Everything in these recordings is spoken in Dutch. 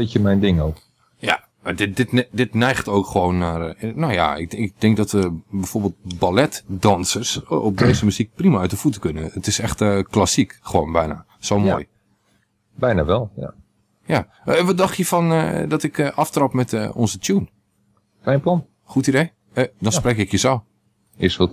beetje mijn ding ook. Ja, maar dit, dit, dit neigt ook gewoon naar... eh, nou ja, ik, ik denk dat eh, bijvoorbeeld balletdansers op deze muziek prima uit de voeten kunnen. Het is echt eh, klassiek, gewoon bijna. Zo Ja. mooi. Bijna wel, ja. Ja. Eh, wat dacht je van eh, dat ik eh, aftrap met eh, onze tune? Fijn plan. Goed idee? Eh, dan spreek ik je zo. Is goed.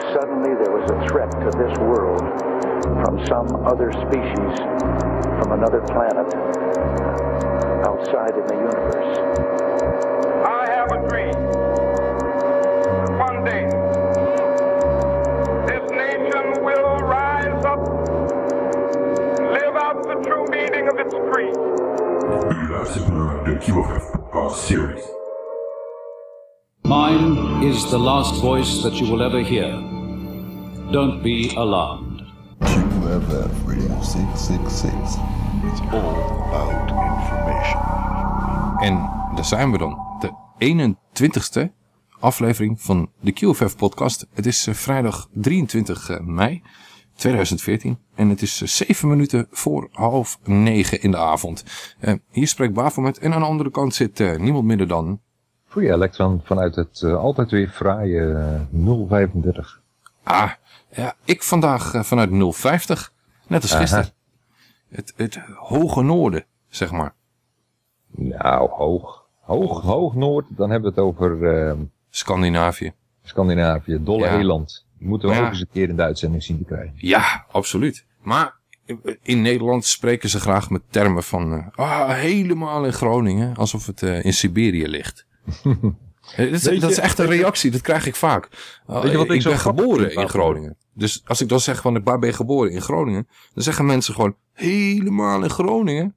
suddenly there was a threat to this world from some other species, from another planet, outside in the universe. I have a dream. One day, this nation will rise up live out the true meaning of its creed. U luistert naar de QFF Mine is the last voice that you will ever hear. Don't be alarmed. QFF Radio 666. It's all about information. En daar zijn we dan. De 21ste aflevering van de QFF podcast. Het is eh, vrijdag 23 eh, mei 2014. En het is eh, 7 minuten voor half 9 in de avond. Eh, hier spreekt Bafomet. En aan de andere kant zit eh, niemand minder dan... Free Electron vanuit het altijd weer fraaie eh, 035. Ah, ja, ik vandaag eh, vanuit 050. Net als Aha. gisteren. Het, het hoge noorden, zeg maar. Nou, hoog. Hoog, hoog noord. Dan hebben we het over eh, Scandinavië. Scandinavië, dolle Ja. eland. Die moeten we Ja. ook eens een keer in de uitzending zien te krijgen. Ja, absoluut. Maar in Nederland spreken ze graag met termen van... eh, ah, helemaal in Groningen. Alsof het eh, in Siberië ligt. Eh, dat, is, dat is echt een reactie, dat krijg ik vaak. Weet je wat ik ik ben geboren in? Groningen. Dus als ik dan zeg van, waar ben je geboren? In Groningen. Dan zeggen mensen gewoon, helemaal in Groningen.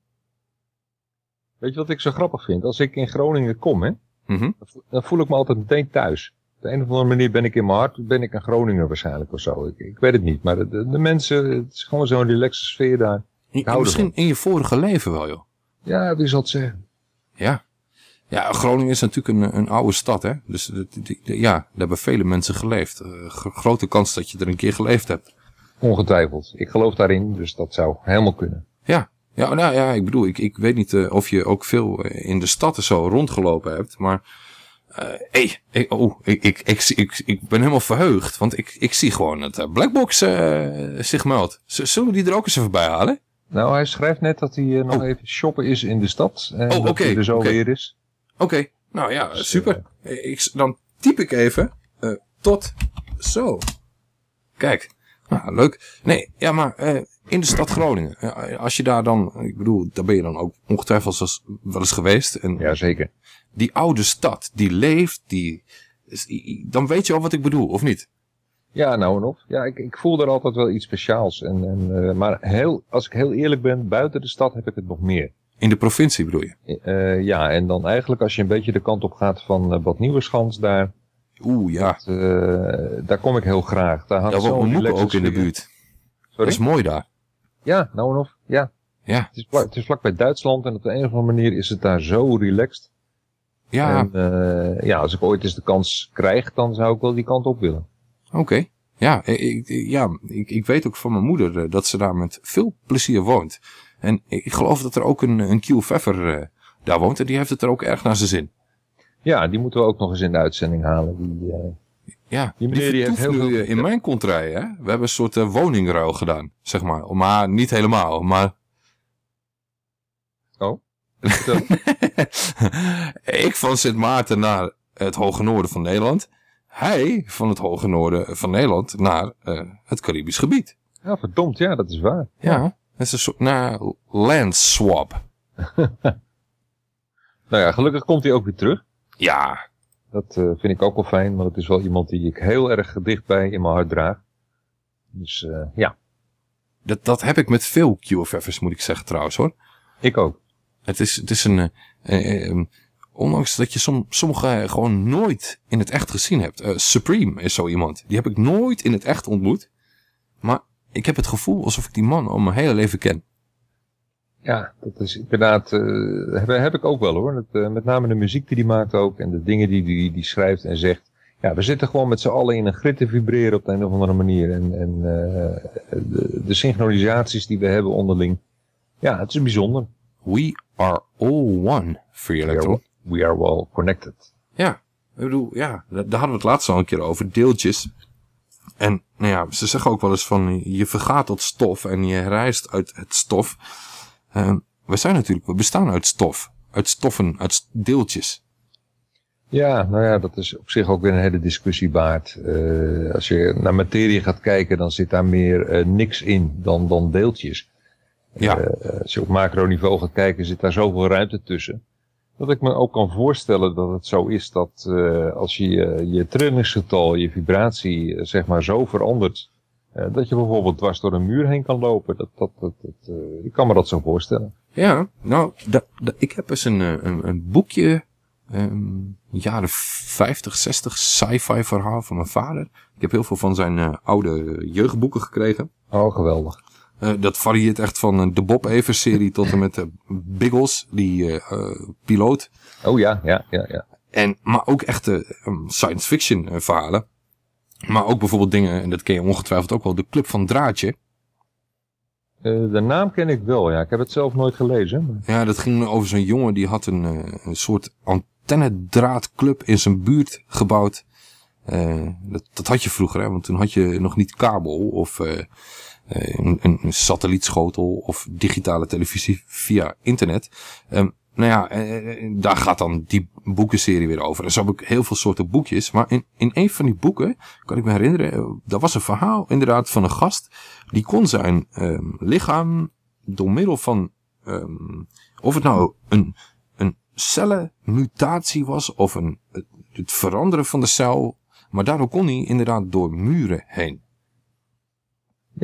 Weet je wat ik zo grappig vind? Als ik in Groningen kom, hè, Mhm. dan voel- dan voel ik me altijd meteen thuis. Op de een of andere manier ben ik in mijn hart, ben ik een Groninger waarschijnlijk of zo. Ik, ik weet het niet, maar de, de- mensen, het is gewoon zo'n relaxe sfeer daar. In- misschien ervan. in je vorige leven wel, joh. Ja, wie zal het zeggen? Ja. Ja, Groningen is natuurlijk een, een oude stad, hè. Dus die- ja, daar hebben vele mensen geleefd. Eh, gro- grote kans dat je er een keer geleefd hebt. Ongetwijfeld. Ik geloof daarin, dus dat zou helemaal kunnen. Ja, ja, nou, ja ik bedoel, ik, ik weet niet eh, of je ook veel eh, in de stad en zo rondgelopen hebt, maar eh hey, ik, oh, ik, ik, ik, ik, ik ben helemaal verheugd, want ik, ik zie gewoon dat Blackbox zich meldt. Zullen we die er ook eens even bij halen? Nou, hij schrijft net dat hij nog Oh. even shoppen is in de stad. En Oh, dat oké, hij er zo weer is. Oké, nou ja, super. Eh, Ik, dan typ ik even eh, tot zo. Kijk, nou, leuk. Nee, ja, maar eh, in de stad Groningen, als je daar dan, ik bedoel, daar ben je dan ook ongetwijfeld wel eens- wel eens geweest. En Jazeker. die oude stad, die leeft, die, dan weet je al wat ik bedoel, of niet? Ja, nou en of. Ja, ik, ik voel er altijd wel iets speciaals. En, en, maar heel, als ik heel eerlijk ben, buiten de stad heb ik het nog meer. In de provincie bedoel je? Eh, ja, en dan eigenlijk als je een beetje de kant op gaat van eh, Bad Nieuweschans daar. Oeh, ja. dat, eh, daar kom ik heel graag. Daar mijn moeder relaxe ook in de buurt. Sorry? Dat is mooi daar. Ja, nou en of. Ja. Ja, Het is, vlak, het is vlakbij Duitsland en op de een of andere manier is het daar zo relaxed. ja, En eh, ja, als ik ooit eens de kans krijg, dan zou ik wel die kant op willen. oké. Ja, ik, ja ik, ik weet ook van mijn moeder eh, dat ze daar met veel plezier woont. En ik geloof dat er ook een, een QFF'er eh daar woont en die heeft het er ook erg naar zijn zin. Ja, die moeten we ook nog eens in de uitzending halen. Die, eh, Ja, Die die, meneer die heeft heel nu veel- eh, in mijn contraille, hè. We hebben een soort woningruil gedaan, zeg maar. Maar niet helemaal, maar... Oh, ik van Sint Maarten naar het hoge noorden van Nederland. Hij van het hoge noorden van Nederland naar het Caribisch gebied. ja, verdomd, ja, dat is waar. Ja, dat is een soort nou, land swap. Nou ja, gelukkig komt hij ook weer terug. Ja, Dat eh, vind ik ook wel fijn, want het is wel iemand die ik heel erg dichtbij in mijn hart draag. Dus eh, ja, Dat, dat heb ik met veel QFF'ers, moet ik zeggen trouwens hoor. ik ook. Het is, het is een... eh, eh, eh, ondanks dat je som, sommige gewoon nooit in het echt gezien hebt. Supreme is zo iemand. Die heb ik nooit in het echt ontmoet. Maar ik heb het gevoel alsof ik die man al mijn hele leven ken. Ja, dat is inderdaad, eh, heb, heb ik ook wel hoor. Dat, eh, met name de muziek die hij maakt ook en de dingen die hij die, die schrijft en zegt. Ja, we zitten gewoon met z'n allen in een grid te vibreren op de een of andere manier. En, en eh, de, de synchronisaties die we hebben onderling. Ja, het is bijzonder. We are all one, Free We are, Electron. we are well connected. Ja, ik bedoel, ja, daar hadden we het laatst al een keer over, deeltjes. En nou ja, ze zeggen ook wel eens van, je vergaat tot stof en je reist uit het stof. Ehm, we zijn natuurlijk, we bestaan uit stof, uit stoffen, uit deeltjes. Ja, nou ja, dat is op zich ook weer een hele discussie waard. Eh, als je naar materie gaat kijken, dan zit daar meer eh, niks in dan, dan deeltjes. Ja, als je op macroniveau gaat kijken, zit daar zoveel ruimte tussen. Dat ik me ook kan voorstellen dat het zo is dat eh, als je je, je trillingsgetal, je vibratie, eh, zeg maar zo verandert, eh, dat je bijvoorbeeld dwars door een muur heen kan lopen. Dat, dat, dat, dat, eh, ik kan me dat zo voorstellen. ja nou, ik heb eens een, eh, een, een boekje, ehm, jaren 50, 60, sci-fi verhaal van mijn vader. Ik heb heel veel van zijn eh, oude jeugdboeken gekregen. Oh, geweldig. Eh, dat varieert echt van eh, de Bob Evers serie tot en met de Biggles, die eh, eh, piloot. Oh ja, ja, ja, ja. En, maar ook echte um, science fiction eh, verhalen. Maar ook bijvoorbeeld dingen, en dat ken je ongetwijfeld ook wel, de Club van Draadje. Eh, de naam ken ik wel, ja. Ik heb het zelf nooit gelezen. maar- Ja, dat ging over zo'n jongen die had een, eh, een soort antennedraadclub in zijn buurt gebouwd. Eh, dat, dat had je vroeger, hè, want toen had je nog niet kabel of eh, eh, een, een satellietschotel of digitale televisie via internet. Ehm, nou ja, eh, eh, daar gaat dan die boekenserie weer over. En zo heb ik heel veel soorten boekjes. Maar in, in een van die boeken, kan ik me herinneren, eh, dat was een verhaal inderdaad van een gast. Die kon zijn ehm, lichaam door middel van, ehm, of het nou een, een cellenmutatie was of een, het, het veranderen van de cel. Maar daardoor kon hij inderdaad door muren heen.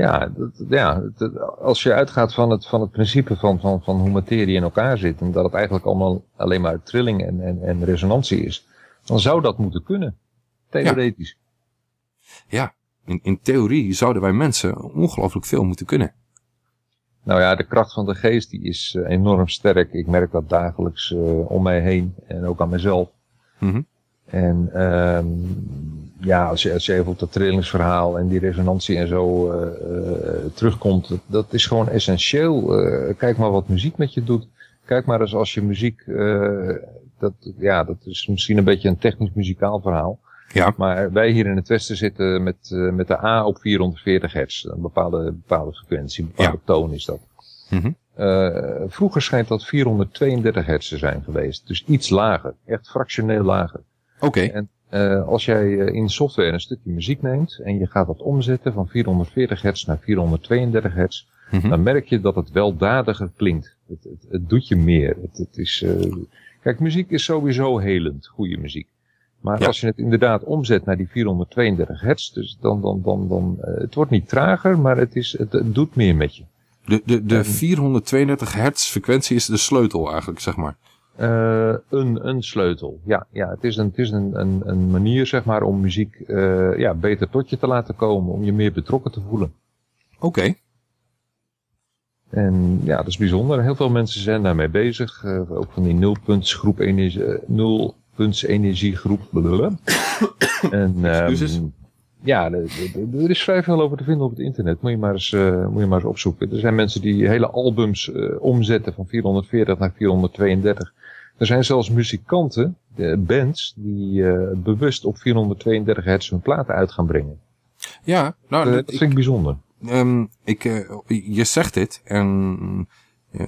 Ja, dat, ja dat- als je uitgaat van het, van het principe van, van, van hoe materie in elkaar zit en dat het eigenlijk allemaal alleen maar trilling en, en, en resonantie is, dan zou dat moeten kunnen. Theoretisch. Ja, in, in theorie zouden wij mensen ongelooflijk veel moeten kunnen. Nou ja, de kracht van de geest die is eh, enorm sterk. Ik merk dat dagelijks eh, om mij heen en ook aan mezelf. Mhm. En ehm, ja, als je, als je even op dat trillingsverhaal en die resonantie en zo eh, eh, terugkomt, dat, is gewoon essentieel. Eh, kijk maar wat muziek met je doet. Kijk maar eens als je muziek, dat, ja, dat is misschien een beetje een technisch muzikaal verhaal. Ja. Maar wij hier in het Westen zitten met, met de A op 440 hertz. Een bepaalde, bepaalde frequentie, een bepaalde Ja. toon is dat. Mhm. Vroeger schijnt dat 432 hertz te zijn geweest. Dus iets lager. Echt fractioneel lager. Oké, eh, als jij eh, in software een stukje muziek neemt en je gaat dat omzetten van 440 hertz naar 432 hertz, Mhm. dan merk je dat het weldadiger klinkt. Het, het, het doet je meer. Het, het is, eh, kijk, muziek is sowieso helend, goede muziek. Maar Ja. als je het inderdaad omzet naar die 432 hertz, dus dan, dan, dan, dan het wordt niet trager, maar het, is, het, het doet meer met je. de, de, de 432 hertz frequentie is de sleutel eigenlijk, zeg maar. Eh, een, een sleutel. Ja, ja het is, een, het is een, een, een manier zeg maar, om muziek eh, ja, beter tot je te laten komen. Om je meer betrokken te voelen. Oké, En ja, dat is bijzonder. Heel veel mensen zijn daarmee bezig. Eh, ook van die nulpuntsgroep energie, nulpunts energiegroep. blablabla. en, Excuses. ja, er, is vrij veel over te vinden op het internet. Moet je maar eens, moet je maar eens opzoeken. Er zijn mensen die hele albums omzetten van 440 naar 432. Er zijn zelfs muzikanten, bands, die eh, bewust op 432 hertz hun platen uit gaan brengen. ja, nou, Eh, dat- dat vind ik bijzonder. Ehm, ik, eh, je zegt dit en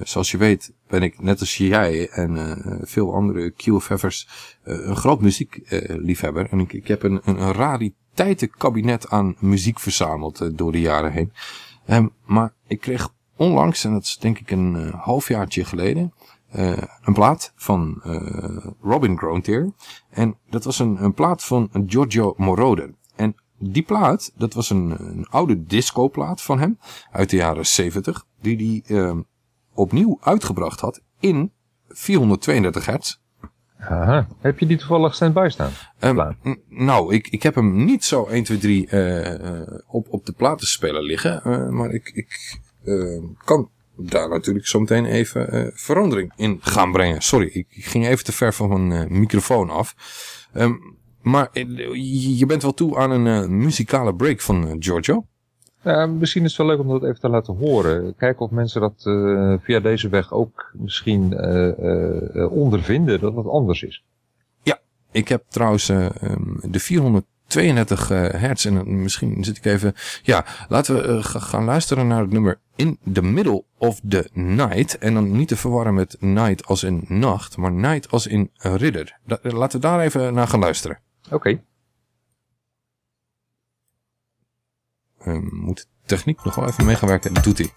zoals je weet ben ik net als jij en veel andere QFF'ers een groot muziekliefhebber. en ik, ik heb een, een, een rariteitenkabinet aan muziek verzameld door de jaren heen. Ehm, maar ik kreeg onlangs, en dat is denk ik een halfjaartje geleden, eh, een plaat van eh, Robin Grontier. En dat was een, een plaat van Giorgio Moroder. En die plaat, dat was een, een oude discoplaat van hem uit de jaren 70, die hij ehm, opnieuw uitgebracht had in 432 hertz. Aha. Heb je die toevallig standby staan? Ehm, n- nou, ik, ik heb hem niet zo 1, 2, 3 eh, eh, op, op de platenspeler liggen. eh, maar ik, ik eh, kan daar natuurlijk zometeen even eh, verandering in gaan brengen. Sorry, ik, ging even te ver van mijn eh, microfoon af. Ehm, maar eh, je bent wel toe aan een muzikale break van Giorgio. Ja, misschien is het wel leuk om dat even te laten horen. Kijken of mensen dat via deze weg ook misschien ondervinden dat het anders is. Ik heb trouwens eh, ehm, de 32 eh, hertz. En misschien zit ik even... Ja, laten we eh, gaan luisteren naar het nummer In the Middle of the Night. En dan niet te verwarren met night als in nacht, maar night als in ridder. Eh, laten we daar even naar gaan luisteren. Oké. Moet de techniek nog wel even meegewerken. Dat doet hij.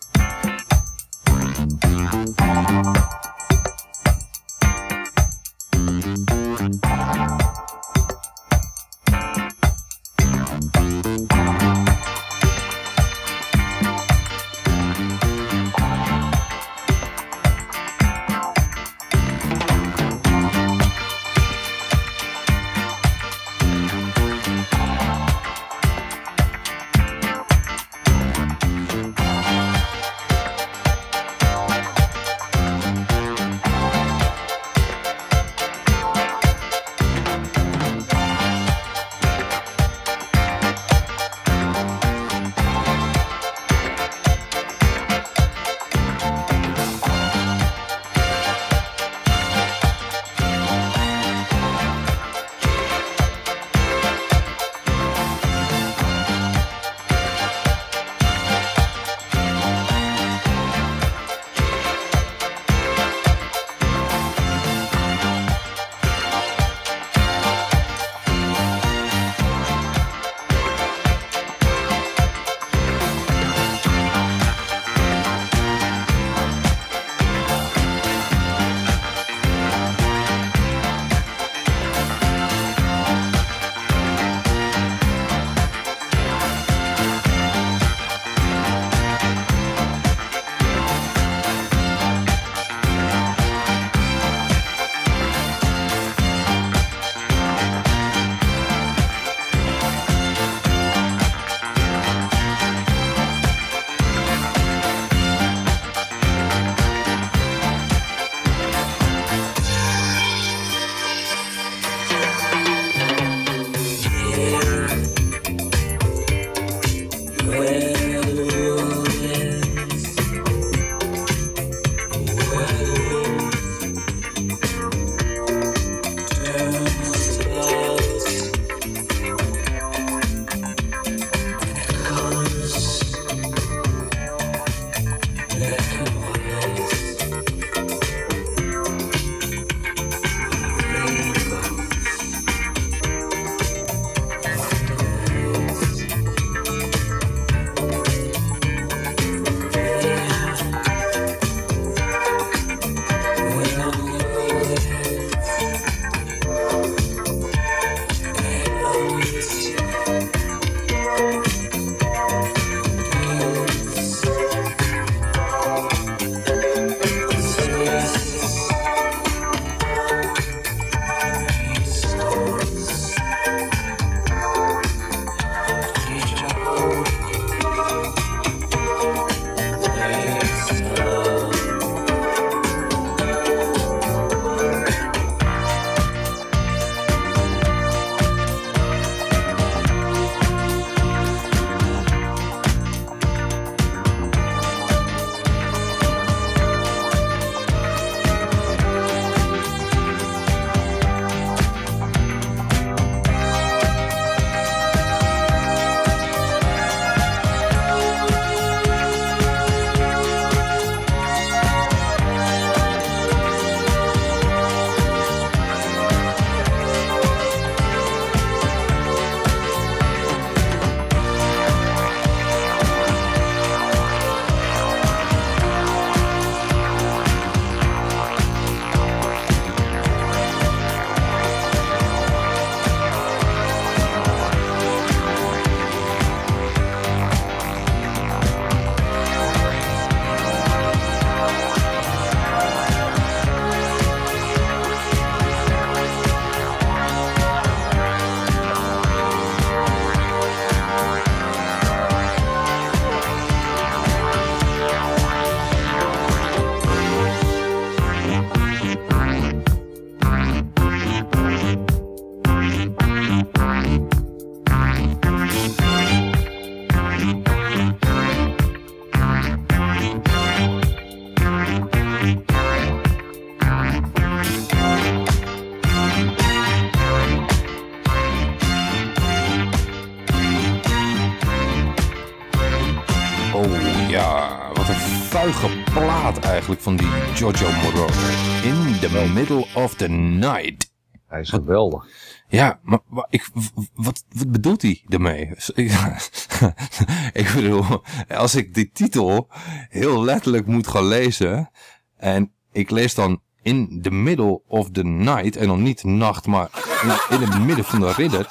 Eigenlijk van die Giorgio Moroder. In the middle of the night. Hij is geweldig. Ja, maar ik, wat, wat bedoelt hij ermee? ik bedoel, als ik die titel heel letterlijk moet gaan lezen... en ik lees dan in the middle of the night... en dan niet nacht, maar in, in het midden van de ridder...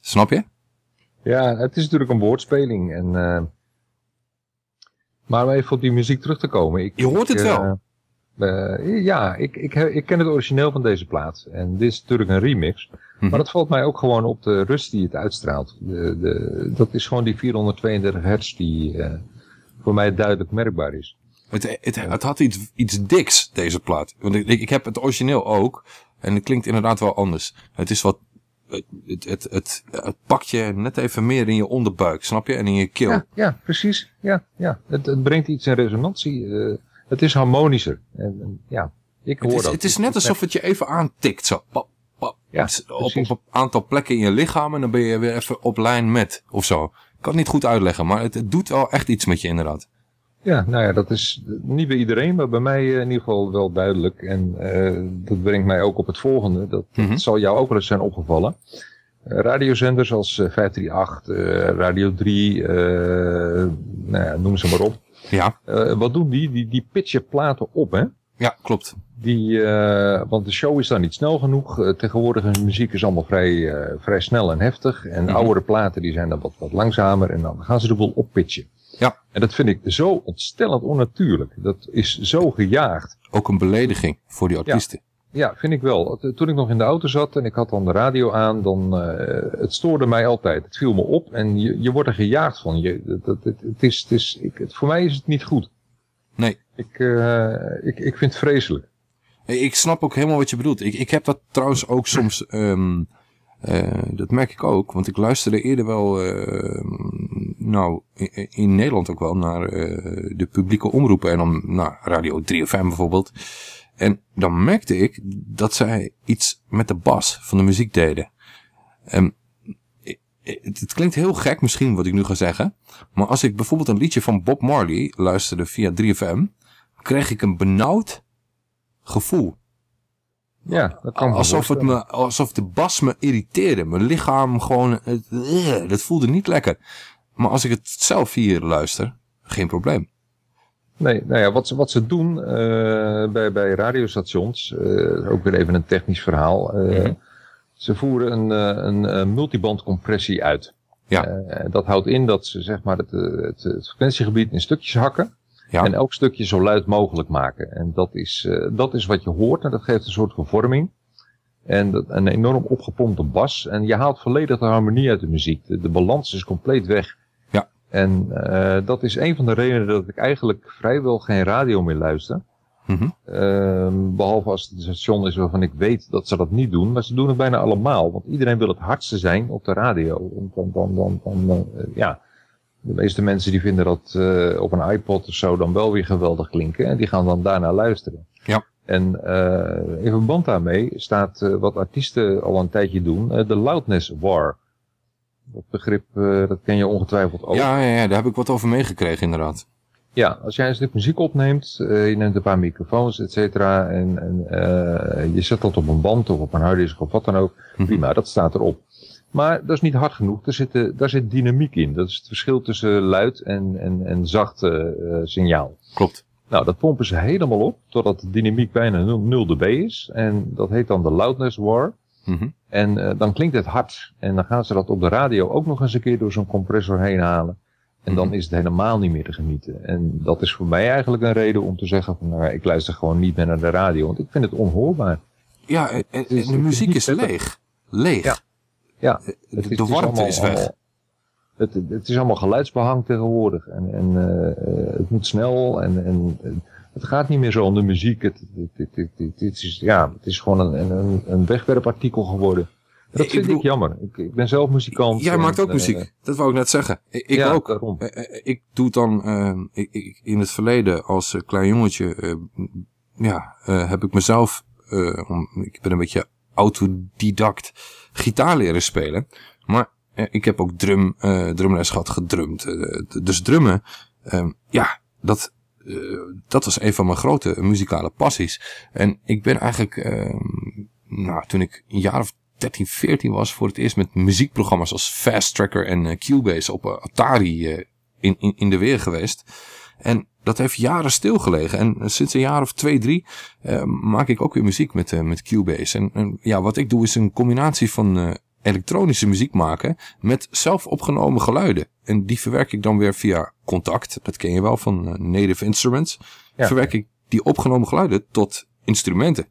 Snap je? Ja, het is natuurlijk een woordspeling. En, eh, maar om even op die muziek terug te komen. Ik, Je hoort ik, het wel. eh, eh, ja, ik, ik, ik ken het origineel van deze plaat. En dit is natuurlijk een remix. Mhm. Maar dat valt mij ook gewoon op de rust die het uitstraalt. De, de, dat is gewoon die 432 hertz die eh, voor mij duidelijk merkbaar is. Het, het, het had iets, iets diks, deze plaat. Want ik, ik heb het origineel ook. En het klinkt inderdaad wel anders. Het is wat... Het, het, het, het, pakt je net even meer in je onderbuik, snap je? En in je keel. Ja, ja precies. Ja, ja. Het, het brengt iets in resonantie. eh, het is harmonischer. En, en ja, ik hoor Het is, dat. het is net alsof het je even aantikt. Zo. Pap, pap. Ja, op, op een aantal plekken in je lichaam. En dan ben je weer even op lijn met. Of zo. Ik kan het niet goed uitleggen. Maar het, het doet wel echt iets met je inderdaad. Ja, nou ja, dat is niet bij iedereen, maar bij mij eh, in ieder geval wel duidelijk. En eh, dat brengt mij ook op het volgende. Dat, dat Mhm. zal jou ook wel eens zijn opgevallen. Eh, radiozenders als eh, 538, eh, Radio 3, eh, nou ja, noem ze maar op. Ja, wat doen die? Die, die pitchen platen op, hè? ja klopt. Die, want de show is dan niet snel genoeg. Tegenwoordig is muziek is allemaal vrij, vrij snel en heftig. En Mhm. oudere platen die zijn dan wat, wat langzamer. En dan gaan ze de boel oppitchen. Ja. En dat vind ik zo ontstellend onnatuurlijk. Dat is zo gejaagd. Ook een belediging voor die artiesten. Ja, vind ik wel. Toen ik nog in de auto zat en ik had dan de radio aan, dan uh, het stoorde mij altijd. Het viel me op en je, je wordt er gejaagd van. Je, dat, dat, het, het is, het is, ik, het, voor mij is het niet goed. Nee. Ik, uh, ik, ik vind het vreselijk. Ik snap ook helemaal wat je bedoelt. Ik, ik heb dat trouwens ook soms, um, uh, dat merk ik ook, want ik luisterde eerder wel, uh, nou, in, in, Nederland ook wel, naar uh, de publieke omroepen en dan naar Radio 3FM bijvoorbeeld. En dan merkte ik dat zij iets met de bas van de muziek deden. Um, het, het klinkt heel gek misschien wat ik nu ga zeggen, maar als ik bijvoorbeeld een liedje van Bob Marley luisterde via 3FM, kreeg ik een benauwd gevoel. Ja, dat kan alsof, het me, alsof de bas me irriteerde. Mijn lichaam gewoon, het, uh, dat voelde niet lekker. Maar als ik het zelf hier luister, geen probleem. Nee, nou ja, wat ze, wat ze doen uh, bij, bij radiostations, uh, ook weer even een technisch verhaal. Uh, mm -hmm. Ze voeren een, een, een multibandcompressie uit. Ja. dat houdt in dat ze zeg maar het, het, het frequentiegebied in stukjes hakken. Ja. En elk stukje zo luid mogelijk maken. En dat is, dat is wat je hoort en dat geeft een soort vervorming. En dat, een enorm opgepompte bas. En je haalt volledig de harmonie uit de muziek. De, de balans is compleet weg. En uh, dat is een van de redenen dat ik eigenlijk vrijwel geen radio meer luister. Mm -hmm. uh, behalve als het een station is waarvan ik weet dat ze dat niet doen. Maar ze doen het bijna allemaal. Want iedereen wil het hardste zijn op de radio. Dan, dan, dan, dan uh, ja... De meeste mensen die vinden dat uh, op een iPod of zo dan wel weer geweldig klinken. En die gaan dan daarna luisteren. Ja. En in verband daarmee staat wat artiesten al een tijdje doen. de loudness war. Dat begrip, dat ken je ongetwijfeld ook. Ja, ja, ja, daar heb ik wat over meegekregen inderdaad. Ja, als jij een stuk muziek opneemt, je neemt een paar microfoons, et cetera. En, en je zet dat op een band of op een harddisk of wat dan ook. Mhm. Prima, dat staat erop. Maar dat is niet hard genoeg. Er zit, daar zit dynamiek in. Dat is het verschil tussen luid en, en, en zacht signaal. Klopt. Nou, dat pompen ze helemaal op, totdat de dynamiek bijna 0, 0 dB is. En dat heet dan de loudness war. Mm -hmm. En uh, dan klinkt het hard. En dan gaan ze dat op de radio ook nog eens een keer door zo'n compressor heen halen. En dan is het helemaal niet meer te genieten. En dat is voor mij eigenlijk een reden om te zeggen van, nou, ik luister gewoon niet meer naar de radio. Want ik vind het onhoorbaar. Ja, en, en de muziek is leeg. Leeg. Ja. Ja, het de, is, de warmte allemaal, is weg. Het, het, is allemaal geluidsbehang tegenwoordig. En, en uh, het moet snel. En, en het gaat niet meer zo om de muziek. Het, het, het is, ja, het is gewoon een, een, een wegwerpartikel geworden. Dat ik vind bedoel, ik jammer. Ik, ik, ben zelf muzikant. Jij maakt ook uh, muziek. Dat wou ik net zeggen. Ik, ik ja, ook. Daarom. Ik doe het dan uh, ik, in het verleden als klein jongetje. ja, heb ik mezelf. om, ik ben een beetje autodidact gitaar leren spelen. Maar eh, ik heb ook drum, eh, drumles gehad, gedrumd. Eh, dus drummen, ehm, ja, dat, eh, dat was een van mijn grote muzikale passies. En ik ben eigenlijk, ehm, nou, toen ik een jaar of 13, 14 was, voor het eerst met muziekprogramma's als Fast Tracker en eh, Cubase op eh, Atari in, in, in de weer geweest. En dat heeft jaren stilgelegen. En sinds een jaar of twee, drie maak ik ook weer muziek met, eh, met Cubase. En, en ja, wat ik doe is een combinatie van elektronische muziek maken met zelf opgenomen geluiden. En die verwerk ik dan weer via Contact. Dat ken je wel van eh, Native Instruments. Ja. Verwerk ik die opgenomen geluiden tot instrumenten.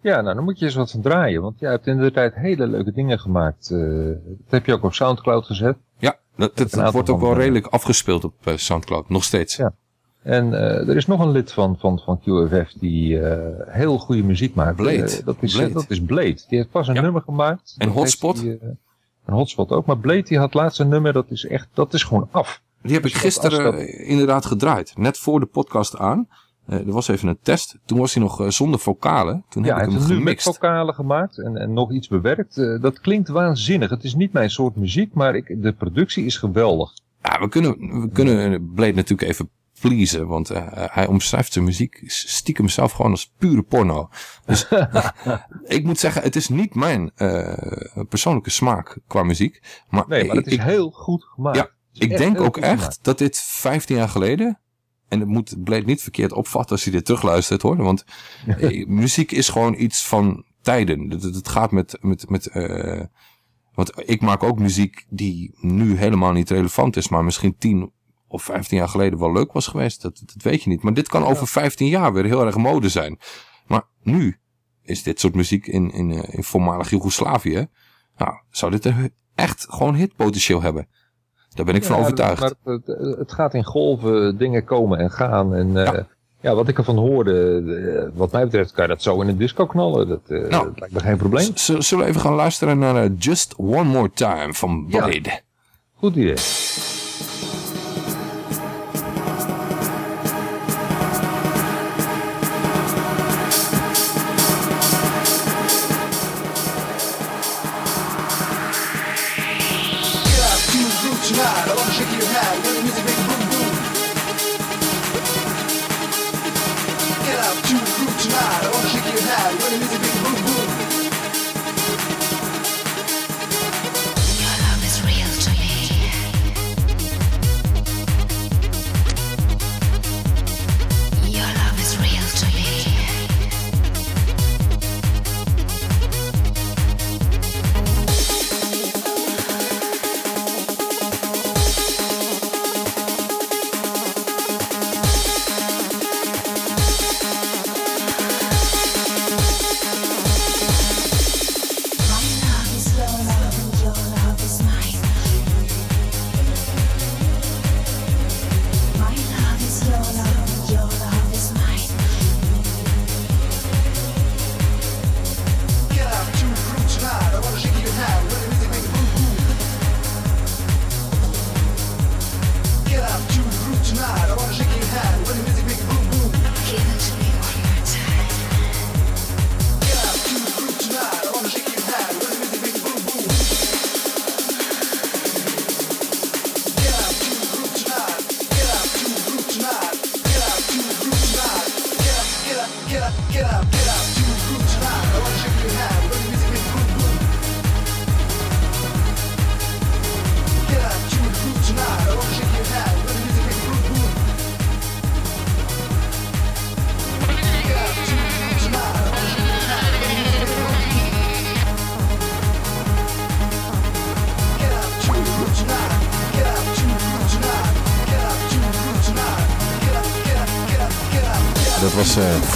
Ja, nou dan moet je eens wat van draaien. Want jij hebt in de tijd hele leuke dingen gemaakt. Eh, dat heb je ook op Soundcloud gezet. Ja, dat, dat, wordt ook wel redelijk afgespeeld op eh, Soundcloud. Nog steeds. Ja. En eh, er is nog een lid van, van, van QFF die eh, heel goede muziek maakt. Blade. Eh, dat, is, Blade. dat is Blade. Die heeft pas een Ja. nummer gemaakt. En Hotspot? eh, een hotspot ook. Maar Blade die had laatst een nummer. Dat is echt, dat is gewoon af. Die heb ik Dus gisteren afstap- inderdaad gedraaid. Net voor de podcast aan. Eh, er was even een test. Toen was hij nog zonder vocalen. Toen Ja, heb hij ik hem het nu met gemixt. vocalen gemaakt en, en nog iets bewerkt. Dat klinkt waanzinnig. Het is niet mijn soort muziek, maar ik, de productie is geweldig. Ja, we kunnen, we kunnen Blade natuurlijk even pleasen. Want eh, hij omschrijft zijn muziek stiekem zelf gewoon als pure porno. Dus ik moet zeggen, het is niet mijn eh, persoonlijke smaak qua muziek. Maar, Nee, maar het is ik, heel goed gemaakt. Ja, ik denk ook echt gemaakt. dat dit 15 jaar geleden... En het moet Blade niet verkeerd opvatten als hij dit terugluistert hoor. Want eh, muziek is gewoon iets van tijden. Het, gaat met... met, met eh, want ik maak ook muziek die nu helemaal niet relevant is. Maar misschien 10 of 15 jaar geleden wel leuk was geweest. Dat, dat weet je niet. Maar dit kan over 15 jaar weer heel erg mode zijn. Maar nu is dit soort muziek in, in, eh, in voormalig Joegoslavië. Nou, zou dit echt gewoon hitpotentieel hebben. Daar ben ik van Ja, overtuigd. Maar het, het gaat in golven, dingen komen en gaan. En eh, Ja. ja. wat ik ervan hoorde, eh, wat mij betreft kan je dat zo in een disco knallen. Dat, eh, Nou. dat lijkt me geen probleem. Zullen we even gaan luisteren naar eh, Just One More Time van Ja. Blade? Goed idee.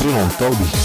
Was eh Frulon Toby.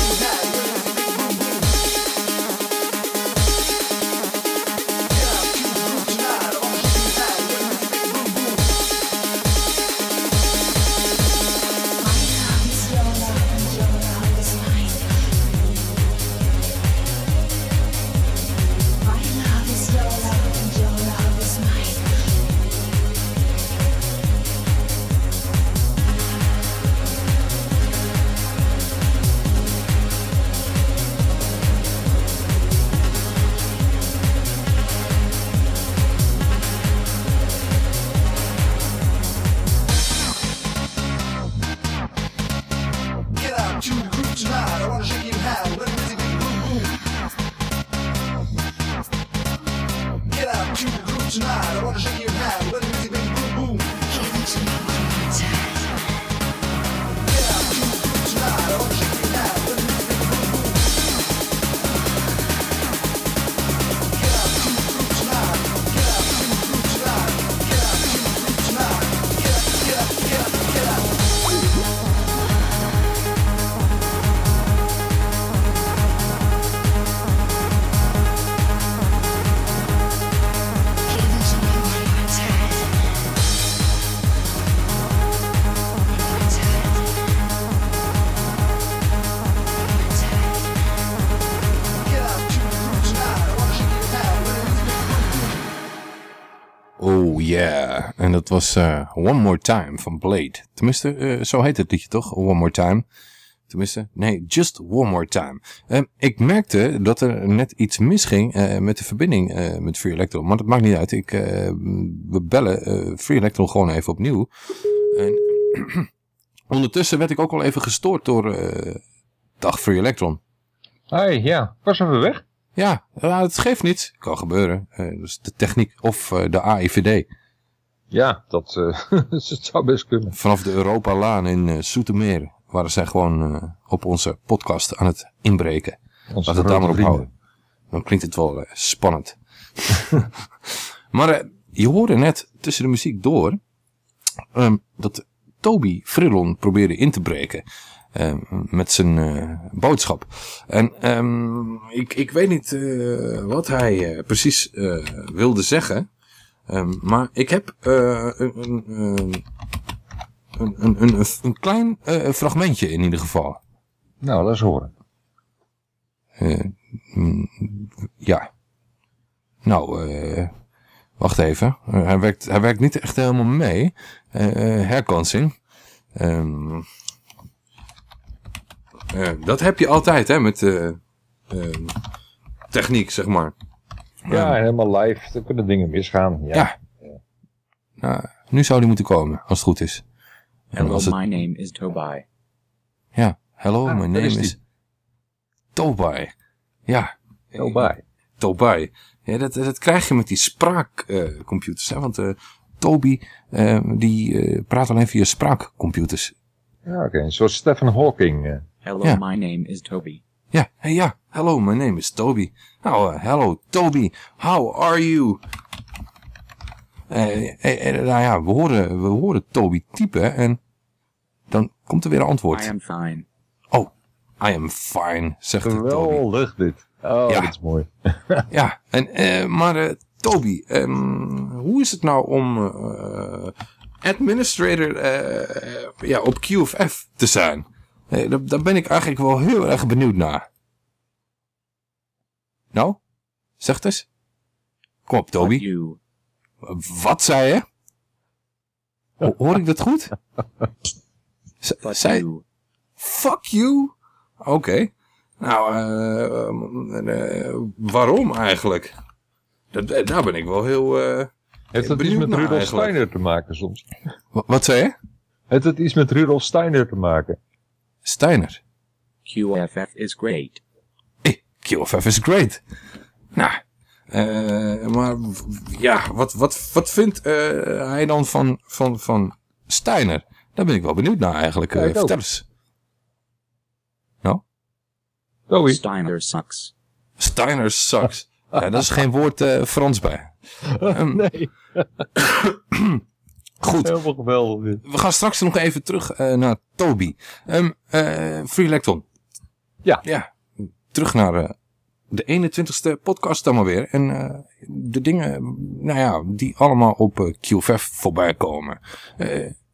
Was eh, One More Time van Blade. Tenminste, eh, zo heet het liedje toch? One More Time. Tenminste, nee, Just One More Time. Ehm, ik merkte dat er net iets misging eh, met de verbinding met Free Electron. Maar dat maakt niet uit. Ik, we bellen Free Electron gewoon even opnieuw. En ondertussen werd ik ook al even gestoord door Dag Free Electron. Hi, ja. Was even weg? Ja, ja, het geeft niets. Kan gebeuren. Eh, dus de techniek of de AIVD. Ja, dat, eh, dat zou best kunnen. Vanaf de Europa-laan in eh Soetermeer waren zij gewoon eh, op onze podcast aan het inbreken. Onze Laat het daar maar op houden. Dan klinkt het wel eh, spannend. maar eh, je hoorde net tussen de muziek door ehm, dat Toby Frillon probeerde in te breken. ehm, met zijn eh, boodschap. En ehm, ik, ik weet niet eh, wat hij eh, precies eh, wilde zeggen. Ehm, maar ik heb eh, een, een, een, een, een, een, een klein eh, fragmentje in ieder geval. Nou, laat eens horen. Eh, mm, ja. Nou, wacht even. Hij, werkt, hij werkt niet echt helemaal mee. Herkansing. Ehm, eh, dat heb je altijd, hè, met eh, ehm, techniek, zeg maar. Ja, helemaal live. Er kunnen dingen misgaan. Ja. Ja. Nou, nu zou die moeten komen, als het goed is. En Hello, als het, my name is Tobai. ja, hello, Ah, my name is is Tobai. Ja. Tobai. Ja, dat, dat krijg je met die spraakcomputers. hè? Want eh, Toby eh, die eh, praat alleen via spraakcomputers. Ja, oké. Zoals Stephen Hawking. eh. Hello, Ja. my name is Toby. Ja, hey, ja. Hello, my name is Toby. Nou, eh, hello Toby. How are you? Eh, eh, eh, nou ja, we horen, we horen Toby typen en dan komt er weer een antwoord. I am fine. Oh, I am fine, zegt Toby. Geweldig dit. Oh, Ja. dat is mooi. Ja, en, eh, maar eh, Toby, ehm, hoe is het nou om eh, administrator eh, ja, op QFF te zijn? Eh, daar, daar ben ik eigenlijk wel heel erg benieuwd naar. Nou, zeg het eens. Kom op, Toby. Wat zei je? Ho- Hoor ik dat goed? Z- Fuck zei, you. Fuck you? Oké. Nou, eh, eh, waarom eigenlijk? Dat, eh, daar ben ik wel heel... eh, Heeft dat iets met Rudolf. Steiner te maken soms? wa- wat zei je? Heeft het iets met Rudolf Steiner te maken? Steiner. QFF is great. Hey, QFF is great. Nou, eh, maar ja, wat, wat, wat vindt eh, hij dan van, van, van Steiner? Daar ben ik wel benieuwd naar eigenlijk. Eh, ook. vertel eens. Nou? Steiner sucks. Steiner sucks. ja, dat is geen woord eh, Frans bij. Ehm, Nee. Goed. Helemaal geweldig. We gaan straks nog even terug eh, naar Toby. Eh, Free Electron. Ja. Ja. Terug naar eh, de 21ste podcast dan maar weer. En de dingen, nou ja, die allemaal op QFF voorbij komen.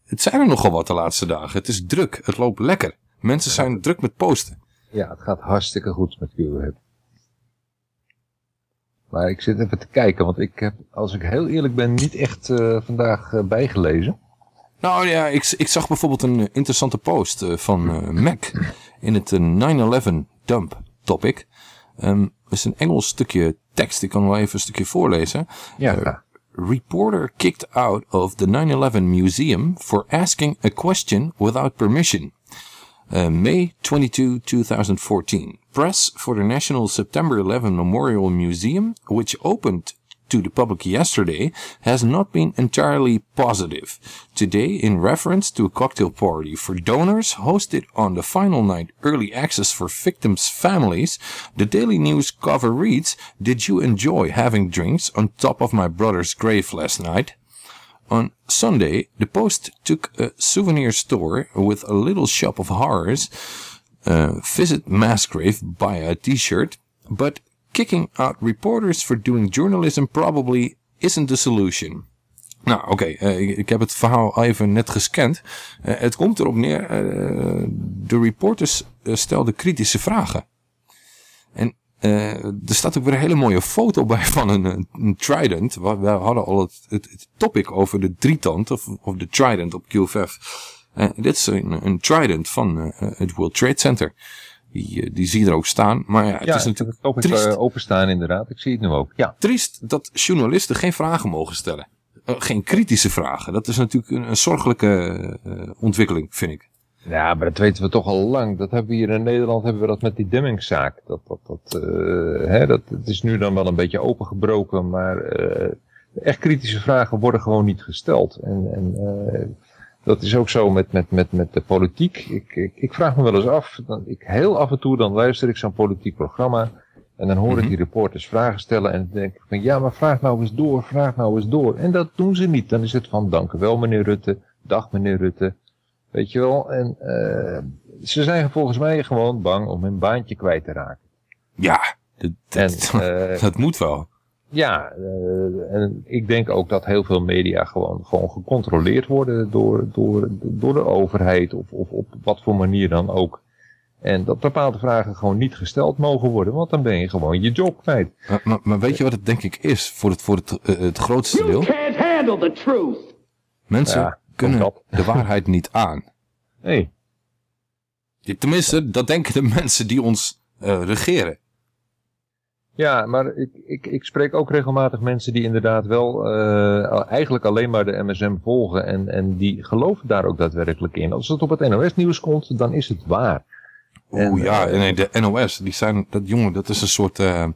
Het zijn er nogal wat de laatste dagen. Het is druk. Het loopt lekker. Mensen zijn druk met posten. Ja, het gaat hartstikke goed met QWeb. Maar ik zit even te kijken, want ik heb, als ik heel eerlijk ben, niet echt eh, vandaag eh, bijgelezen. Nou ja, ik, ik zag bijvoorbeeld een interessante post eh, van Mac in het eh, 9-11 dump topic. Dat is een Engels stukje tekst, ik kan wel even een stukje voorlezen. Ja. Reporter kicked out of the 9-11 museum for asking a question without permission. Uh, May 22, 2014. Press for the National September 11 Memorial Museum, which opened to the public yesterday, has not been entirely positive. Today, in reference to a cocktail party for donors hosted on the final night early access for victims' families, the Daily News cover reads, Did you enjoy having drinks on top of my brother's grave last night? On Sunday, the Post took a souvenir store with a little shop of horrors, visit Massgrave, buy a t-shirt, but kicking out reporters for doing journalism probably isn't the solution. Nou, oké, eh, ik, heb het verhaal even net gescand. Eh, het komt erop neer, eh, de reporters stelden kritische vragen. En Eh, er staat ook weer een hele mooie foto bij van een, een, trident. We, hadden al het, het, het topic over de drietand of, of de trident op QFF. Eh, dit is een, een trident van eh, het World Trade Center. Die, die zie je er ook staan. Maar ja, het ja, is natuurlijk triest, ook openstaan inderdaad. Ik zie het nu ook. Ja, triest dat journalisten geen vragen mogen stellen. Geen kritische vragen. Dat is natuurlijk een, een zorgelijke ontwikkeling, vind ik. Ja, maar dat weten we toch al lang. Dat hebben we hier in Nederland hebben we dat met die Demmingszaak. Dat, dat, dat, eh, hè, dat, het is nu dan wel een beetje opengebroken, maar eh, echt kritische vragen worden gewoon niet gesteld. En, en eh, dat is ook zo met, met, met, met de politiek. Ik, ik, ik vraag me wel eens af, dan, ik, heel af en toe dan luister ik zo'n politiek programma en dan hoor Mhm. ik die reporters vragen stellen en dan denk ik van ja, maar vraag nou eens door, vraag nou eens door. En dat doen ze niet. Dan is het van dank u wel meneer Rutte, dag meneer Rutte. Weet je wel, en eh, ze zijn volgens mij gewoon bang om hun baantje kwijt te raken. Ja, dat, dat, En, eh, dat moet wel. Ja, eh, en ik denk ook dat heel veel media gewoon, gewoon gecontroleerd worden door, door, door de overheid of, of op wat voor manier dan ook. En dat bepaalde vragen gewoon niet gesteld mogen worden, want dan ben je gewoon je job kwijt. Maar, maar, maar weet je wat het denk ik is voor het, voor het, het grootste deel? can't handle the truth. Mensen Ja, kunnen de waarheid niet aan. Nee, Tenminste, dat denken de mensen die ons eh, regeren. ja, maar ik, ik, ik spreek ook regelmatig mensen die inderdaad wel eh, eigenlijk alleen maar de MSM volgen en, en die geloven daar ook daadwerkelijk in. Als het op het NOS nieuws komt, dan is het waar. En, Oeh ja, eh, nee, de NOS, die zijn, dat jongen, dat is een soort eh,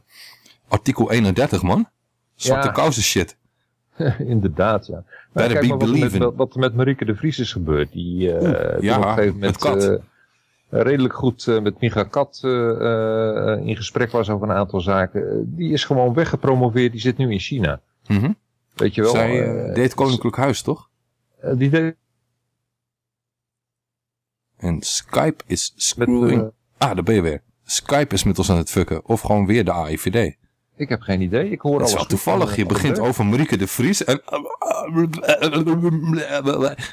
artikel 31 man. Zwarte Ja. kousen shit. Inderdaad, ja. Maar kijk maar wat, er met, wat er met Marieke de Vries is gebeurd. Die eh, ja, op een gegeven moment eh, redelijk goed eh, met Micha Kat in gesprek was over een aantal zaken. Die is gewoon weggepromoveerd. Die zit nu in China. Mhm. Weet je wel? Zij deed Koninklijk Huis, toch? die deed En Skype is met, screwing... ah, daar ben je weer. Skype is met ons aan het fucken. Of gewoon weer de AIVD. Ik heb geen idee. Ik hoor Het is wel toevallig. Je eh, begint over Marieke de Vries en...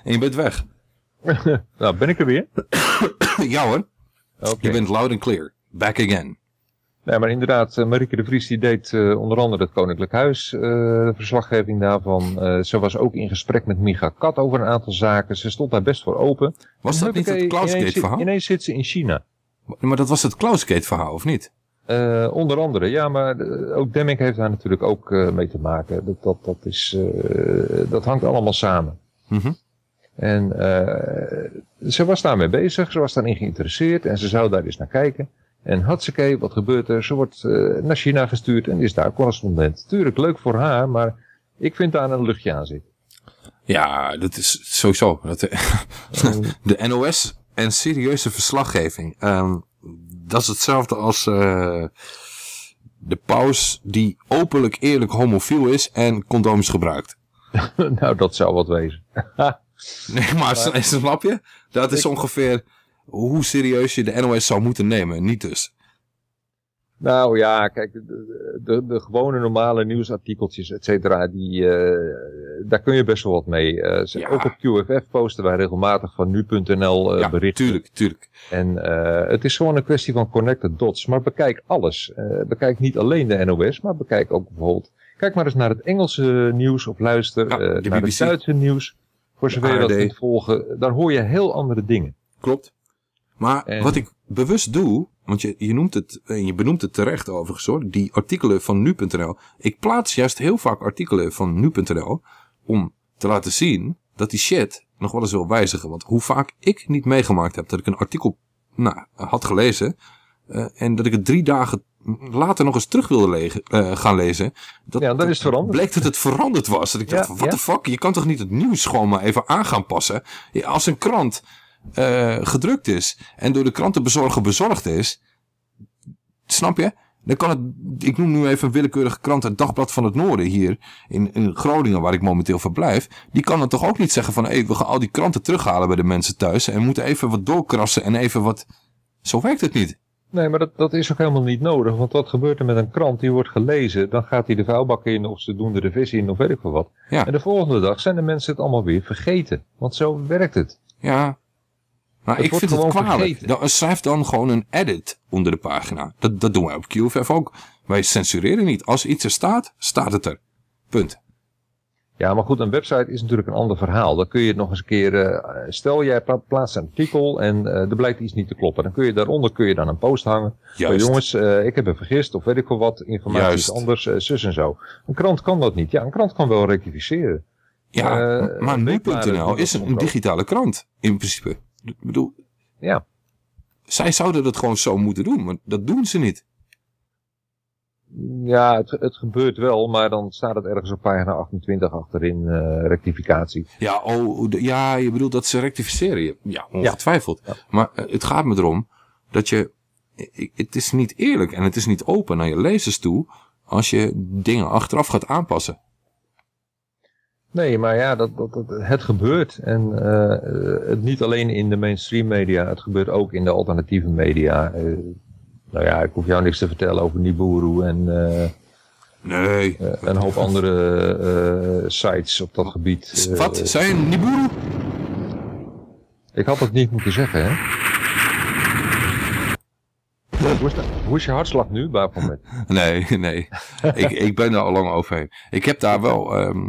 En je bent weg. nou, ben ik er weer? ja hoor. Je bent loud and clear. Back again. Nee, maar inderdaad, eh, Marieke de Vries die deed eh, onder andere het Koninklijk Huis, de verslaggeving daarvan. Ze was ook in gesprek met Micha Kat over een aantal zaken. Ze stond daar best voor open. Was En dat niet het Klausgate ineens zit- verhaal? Ineens zit ze in China. Maar dat was het Klausgate verhaal, of niet? Eh, onder andere, ja, maar eh, ook Demming heeft daar natuurlijk ook eh, mee te maken. Dat, dat, dat, is, dat hangt allemaal samen. Mhm. En ze was daarmee bezig, ze was daarin geïnteresseerd en ze zou daar eens naar kijken. En hatsakee, wat gebeurt er? Ze wordt naar China gestuurd en is daar correspondent. Tuurlijk leuk voor haar, maar ik vind daar een luchtje aan zitten. Ja, dat is sowieso. Dat, de NOS en serieuze verslaggeving. Ehm, dat is hetzelfde als eh, de paus die openlijk eerlijk homofiel is en condooms gebruikt. nou, dat zou wat wezen. Nee, maar snap je? Dat is ongeveer hoe serieus je de NOS zou moeten nemen. Niet dus. Nou ja, kijk, de, de, de gewone normale nieuwsartikeltjes, et cetera, die, eh, daar kun je best wel wat mee. Eh, Ja. Ook op QFF posten wij regelmatig van nu.nl eh ja, berichten. tuurlijk, tuurlijk. En het is gewoon een kwestie van connected dots. Maar bekijk alles. Bekijk niet alleen de NOS, maar bekijk ook bijvoorbeeld... Kijk maar eens naar het Engelse nieuws of luister Ja, naar het Duitse nieuws. Voor zover je dat kunt volgen. Daar hoor je heel andere dingen. Klopt. Maar En- wat ik bewust doe, want je, je, noemt het, en je benoemt het terecht overigens hoor, die artikelen van nu.nl. Ik plaats juist heel vaak artikelen van nu.nl om te laten zien dat die shit nog wel eens wil wijzigen. Want hoe vaak ik niet meegemaakt heb dat ik een artikel nou, had gelezen eh, en dat ik het drie dagen later nog eens terug wilde legen, eh, gaan lezen. Dat, Ja, dan is het veranderd. Bleek dat het veranderd was. Dat ik Ja, dacht, what ja. the fuck, je kan toch niet het nieuws gewoon maar even aan gaan passen. Ja, als een krant eh, gedrukt is en door de krantenbezorger bezorgd is, snap je? Dan kan het, ik noem nu even een willekeurige krant, het Dagblad van het Noorden hier in, in Groningen, waar ik momenteel verblijf. Die kan dan toch ook niet zeggen van, hé, we gaan al die kranten terughalen bij de mensen thuis en moeten even wat doorkrassen en even wat... Zo werkt het niet. Nee, maar dat, dat is ook helemaal niet nodig. Want wat gebeurt er met een krant? Die wordt gelezen. Dan gaat hij de vuilbak in of ze doen de revisie in of weet ik veel wat. Ja. En de volgende dag zijn de mensen het allemaal weer vergeten. Want zo werkt het. Ja, Maar Het ik vind het kwalijk. Dan, schrijf dan gewoon een edit onder de pagina. Dat, dat doen wij op QFF ook. Wij censureren niet. Als iets er staat, staat het er. Punt. Ja, maar goed, een website is natuurlijk een ander verhaal. Dan kun je het nog eens een keer, eh, stel jij pla- plaatst een artikel en eh, er blijkt iets niet te kloppen. Dan kun je daaronder kun je dan een post hangen. Juist. Jongens, eh, ik heb me vergist of weet ik veel wat, informatie Juist. is anders, zus en zo. Een krant kan dat niet. Ja, een krant kan wel rectificeren. Ja, maar nu.nl is een digitale krant. In principe. Ik bedoel, Ja. zij zouden dat gewoon zo moeten doen. Maar dat doen ze niet. Ja, het, het gebeurt wel, maar dan staat het ergens op pagina 28 achterin eh, rectificatie. Ja, oh, ja, je bedoelt dat ze rectificeren. Ja, ongetwijfeld. Maar eh, het gaat me erom dat je... ik- Het is niet eerlijk en het is niet open naar je lezers toe... als je dingen achteraf gaat aanpassen. Nee, maar ja, dat, dat, dat, het gebeurt. En eh, het niet alleen in de mainstream media, het gebeurt ook in de alternatieve media. Eh, nou ja, ik hoef jou niks te vertellen over Nibiru en eh, Nee. een hoop andere eh, sites op dat gebied. Wat? Zijn je Nibiru? Ik had het niet moeten zeggen, hè? Hoe is, dat- hoe is je hartslag nu, Baphomet? Nee, nee. ik, ik ben er al lang overheen. Ik heb daar wel... ehm,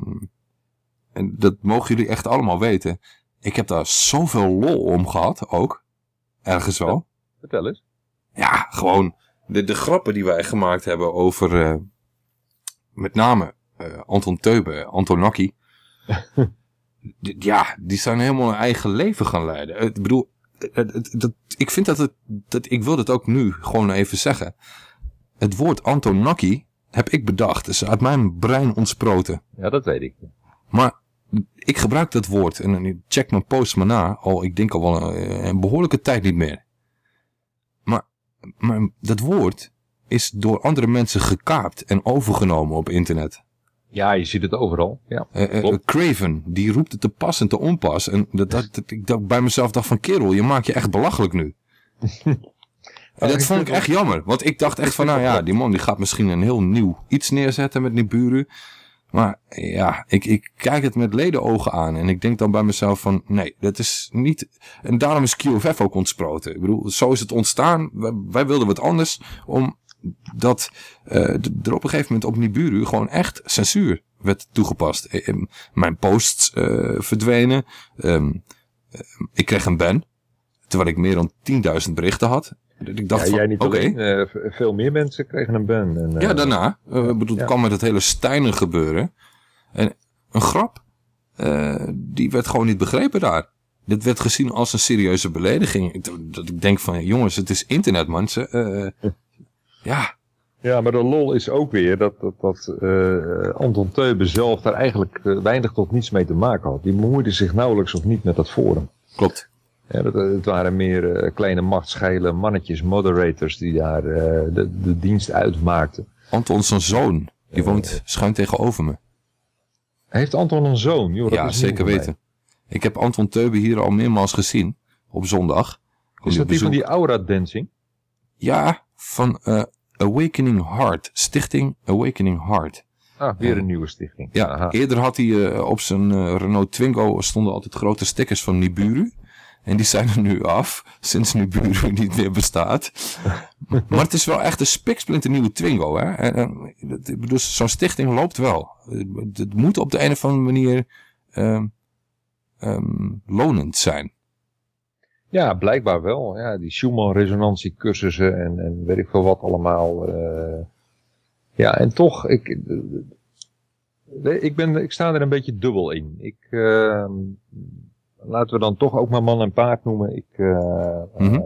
en dat mogen jullie echt allemaal weten. Ik heb daar zoveel lol om gehad, ook. Ergens wel. Vertel eens. Ja, gewoon de, de grappen die wij gemaakt hebben over eh, met name eh, Anton Teube, Antonaki. Ja, die zijn helemaal een eigen leven gaan leiden. Eh, Ik bedoel, het- het- dat, ik vind dat het, dat, ik wil het ook nu gewoon even zeggen. Het woord Antonaki heb ik bedacht, is uit mijn brein ontsproten. Ja, dat weet ik. Maar ik gebruik dat woord en ik check mijn post maar na, al ik denk al wel een, een behoorlijke tijd niet meer. Maar, maar dat woord is door andere mensen gekaapt en overgenomen op internet. Ja, je ziet het overal. Ja, Eh, eh, Craven, die roept het te pas en te onpas. En dat, dat, dat- ik dacht bij mezelf dacht van kerel, je maakt je echt belachelijk nu. En dat vond ik echt jammer. Want ik dacht echt van, nou ja, die man die gaat misschien een heel nieuw iets neerzetten met Nibiru. Maar ja, ik, ik kijk het met ledenogen aan. En ik denk dan bij mezelf van, nee, dat is niet... En daarom is QFF ook ontsproten. Ik bedoel, zo is het ontstaan. Wij, wilden wat anders. Omdat eh, d- er op een gegeven moment op Nibiru gewoon echt censuur werd toegepast. Eh, eh, Mijn posts eh, verdwenen. Ehm, eh, ik kreeg een ban. Terwijl ik meer dan 10.000 berichten had. Ik dacht ja, jij niet alleen. eh, veel meer mensen kregen een ban. En, eh, Ja, daarna. Ik bedoel, ja. het kwam met het hele Steiner gebeuren. En een grap, die werd gewoon niet begrepen daar. Dit werd gezien als een serieuze belediging. Ik- Dat ik denk van, jongens, het is internet, man. Ja, Ja, maar de lol is ook weer dat, dat, dat Anton Teube zelf daar eigenlijk weinig tot niets mee te maken had. Die bemoeide zich nauwelijks of niet met dat forum. klopt. Ja, dat, het waren meer eh, kleine machtsgeile mannetjes, moderators, die daar eh, de, de dienst uitmaakten. Anton zijn zoon, die woont schuin tegenover me. Heeft Anton een zoon? Joh, dat Ja, is zeker weten. Ik heb Anton Teube hier al meermaals gezien. Op zondag. Is dat die van die aura dancing? Ja, van eh, Awakening Heart. Stichting Awakening Heart. Ah, weer een nieuwe stichting. Ja, Aha. eerder had hij eh, op zijn eh, Renault Twingo stonden altijd grote stickers van Nibiru. En die zijn er nu af, sinds Nibiru niet meer bestaat. maar het is wel echt een spiksplinter nieuwe Twingo. Hè? En, en, bedoel, zo'n stichting loopt wel. Het, moet op de een of andere manier ehm, ehm, lonend zijn. Ja, blijkbaar wel. Ja, die Schumann-resonantiecursussen en, en weet ik veel wat allemaal. eh. ja, en toch, ik, eh, ik, ben, ik sta er een beetje dubbel in. Ik, eh, laten we dan toch ook maar man en paard noemen. Ik, Mhm. eh,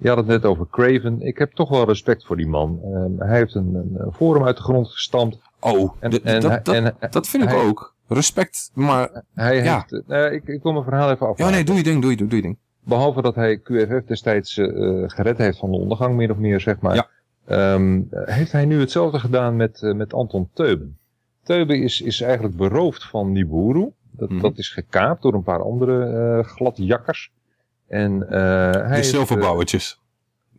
je had het net over Craven. Ik heb toch wel respect voor die man. Eh, hij heeft een, een, forum uit de grond gestampt. Oh, En- en dat, en dat vind ik hij- ook. Respect, maar... Hij Ja. heeft, eh, ik, ik wil mijn verhaal even af. Ja, nee, doe je ding, doe je, doe je ding. Behalve dat hij QFF destijds gered heeft van de ondergang, meer of meer, zeg maar. Ja. ehm, heeft hij nu hetzelfde gedaan met, met Anton Teuben. Teuben is, is eigenlijk beroofd van Nibiru. Dat, Mhm. dat is gekaapt door een paar andere eh gladjakkers. En, eh, hij De zilverbouwertjes.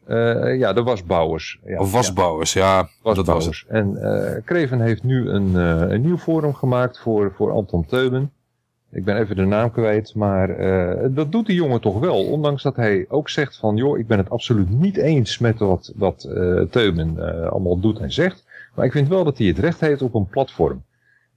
eh, ja, de wasbouwers. Ja, of wasbouwers, ja. dat was het. wasbouwers. En eh Kreven heeft nu een, een nieuw forum gemaakt voor, voor Anton Teuben. Ik ben even de naam kwijt, maar dat doet die jongen toch wel. Ondanks dat hij ook zegt van, joh, ik ben het absoluut niet eens met wat, wat Teumen eh, allemaal doet en zegt. Maar ik vind wel dat hij het recht heeft op een platform.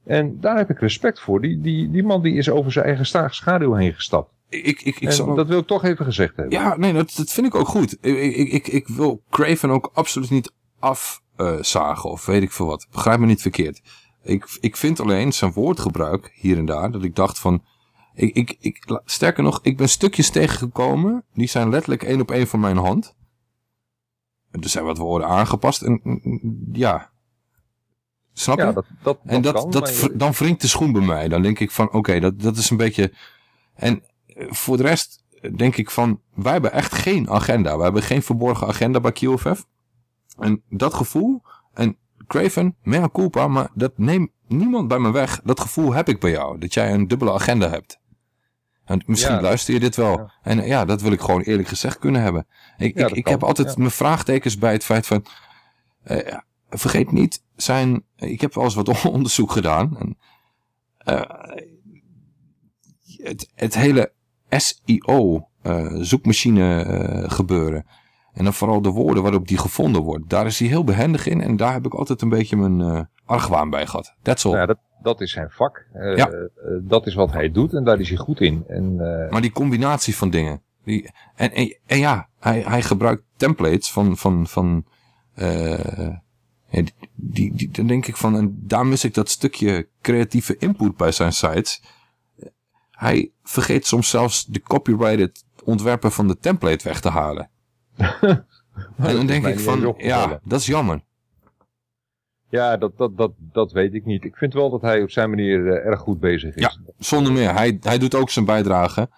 En daar heb ik respect voor. Die, die, die man die is over zijn eigen schaduw heen gestapt. Ik, ik, ik, zal- dat wil ik toch even gezegd hebben. Ja, nee, dat, dat vind ik ook goed. Ik, ik, ik, ik wil Craven ook absoluut niet afzagen of weet ik veel wat. Begrijp me niet verkeerd. Ik, ik vind alleen zijn woordgebruik hier en daar dat ik dacht van... Ik, ik, ik, sterker nog, ik ben stukjes tegengekomen. Die zijn letterlijk één op één van mijn hand. Er zijn wat woorden aangepast. En mm, ja, snap je? Ja, dat, dat, En dat, kan, dat, maar- dan wringt de schoen bij mij. Dan denk ik van, oké, dat, dat is een beetje... En eh, voor de rest denk ik van, wij hebben echt geen agenda. Wij hebben geen verborgen agenda bij QFF. En dat gevoel, en Craven, mea culpa, maar dat neemt niemand bij me weg. Dat gevoel heb ik bij jou, dat jij een dubbele agenda hebt. En misschien Ja. luister je dit wel. En eh, ja, dat wil ik gewoon eerlijk gezegd kunnen hebben. Ik, Ja, ik, dat ik kan, heb altijd mijn vraagtekens bij het feit van... eh, vergeet niet, zijn, ik heb wel eens wat onderzoek gedaan. En, eh, het, het hele SEO, eh, zoekmachine eh, gebeuren. En dan vooral de woorden waarop die gevonden wordt. Daar is hij heel behendig in. En daar heb ik altijd een beetje mijn argwaan bij gehad. That's all. Ja, dat, dat is zijn vak. Ja. dat is wat hij doet en daar is hij goed in. En, Maar die combinatie van dingen. Die, en, en, en ja, hij, hij gebruikt templates van... van, van ja, die, die, die- dan denk ik van... En daar mis ik dat stukje creatieve input bij zijn sites. Hij vergeet soms zelfs de copyrighted ontwerpen van de template weg te halen. en dan denk ik van, ja, dat is jammer. ja, dat, dat, dat, dat weet ik niet. Ik vind wel dat hij op zijn manier eh, erg goed bezig is. Ja, zonder meer. Hij, hij doet ook zijn bijdrage.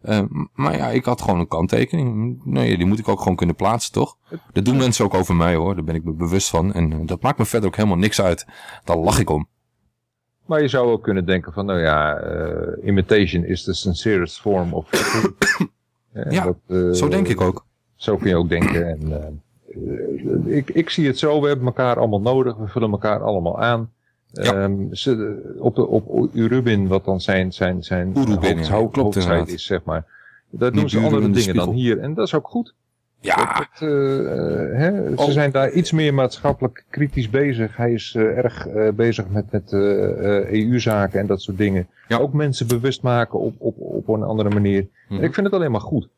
Eh, maar ja, ik had gewoon een kanttekening. Nee, die moet ik ook gewoon kunnen plaatsen, toch? Dat doen mensen ook over mij, hoor. Daar ben ik me bewust van. En eh, dat maakt me verder ook helemaal niks uit. Daar lach ik om. Maar je zou ook kunnen denken van, nou ja, eh, imitation is the sincerest form of Ja, dat, Zo denk ik ook. Zo kun je ook denken. En, ik, ik zie het zo, we hebben elkaar allemaal nodig, we vullen elkaar allemaal aan. Ehm, ze, op, op Urubin, wat dan zijn, zijn, zijn Urubin, hoofd- ja, hoofd- klopt is, zeg maar. Daar doen ze andere de dingen dan hier. En dat is ook goed. Ja, Dat, dat, eh, hè, Oh. Ze zijn daar iets meer maatschappelijk kritisch bezig. Hij is eh, erg eh, bezig met, met EU-zaken en dat soort dingen. Ja. Ook mensen bewust maken op, op, op een andere manier. Mhm. En ik vind het alleen maar goed.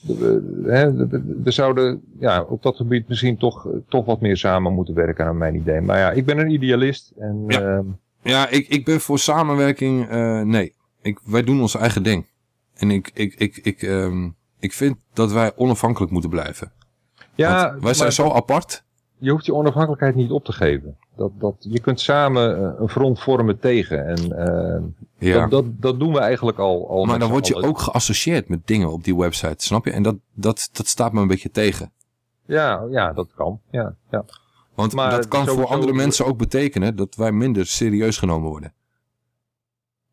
We, zouden ja, op dat gebied misschien toch, toch wat meer samen moeten werken aan mijn idee. Maar ja, ik ben een idealist. En, Ja. ehm, ja ik, ik ben voor samenwerking... eh, nee, ik, wij doen ons eigen ding. En ik, ik, ik, ik, ehm, ik vind dat wij onafhankelijk moeten blijven. ja, Want wij zijn maar zo apart. Je hoeft je onafhankelijkheid niet op te geven. Dat, dat, je kunt samen eh, een front vormen tegen. En ehm, Ja. dat, dat, dat doen we eigenlijk al. al Maar dan word je ook geassocieerd met dingen op die website, snap je? En dat, dat, dat staat me een beetje tegen. Ja, ja, dat kan. Ja, ja. Want Maar dat kan voor andere mensen ook betekenen dat wij minder serieus genomen worden.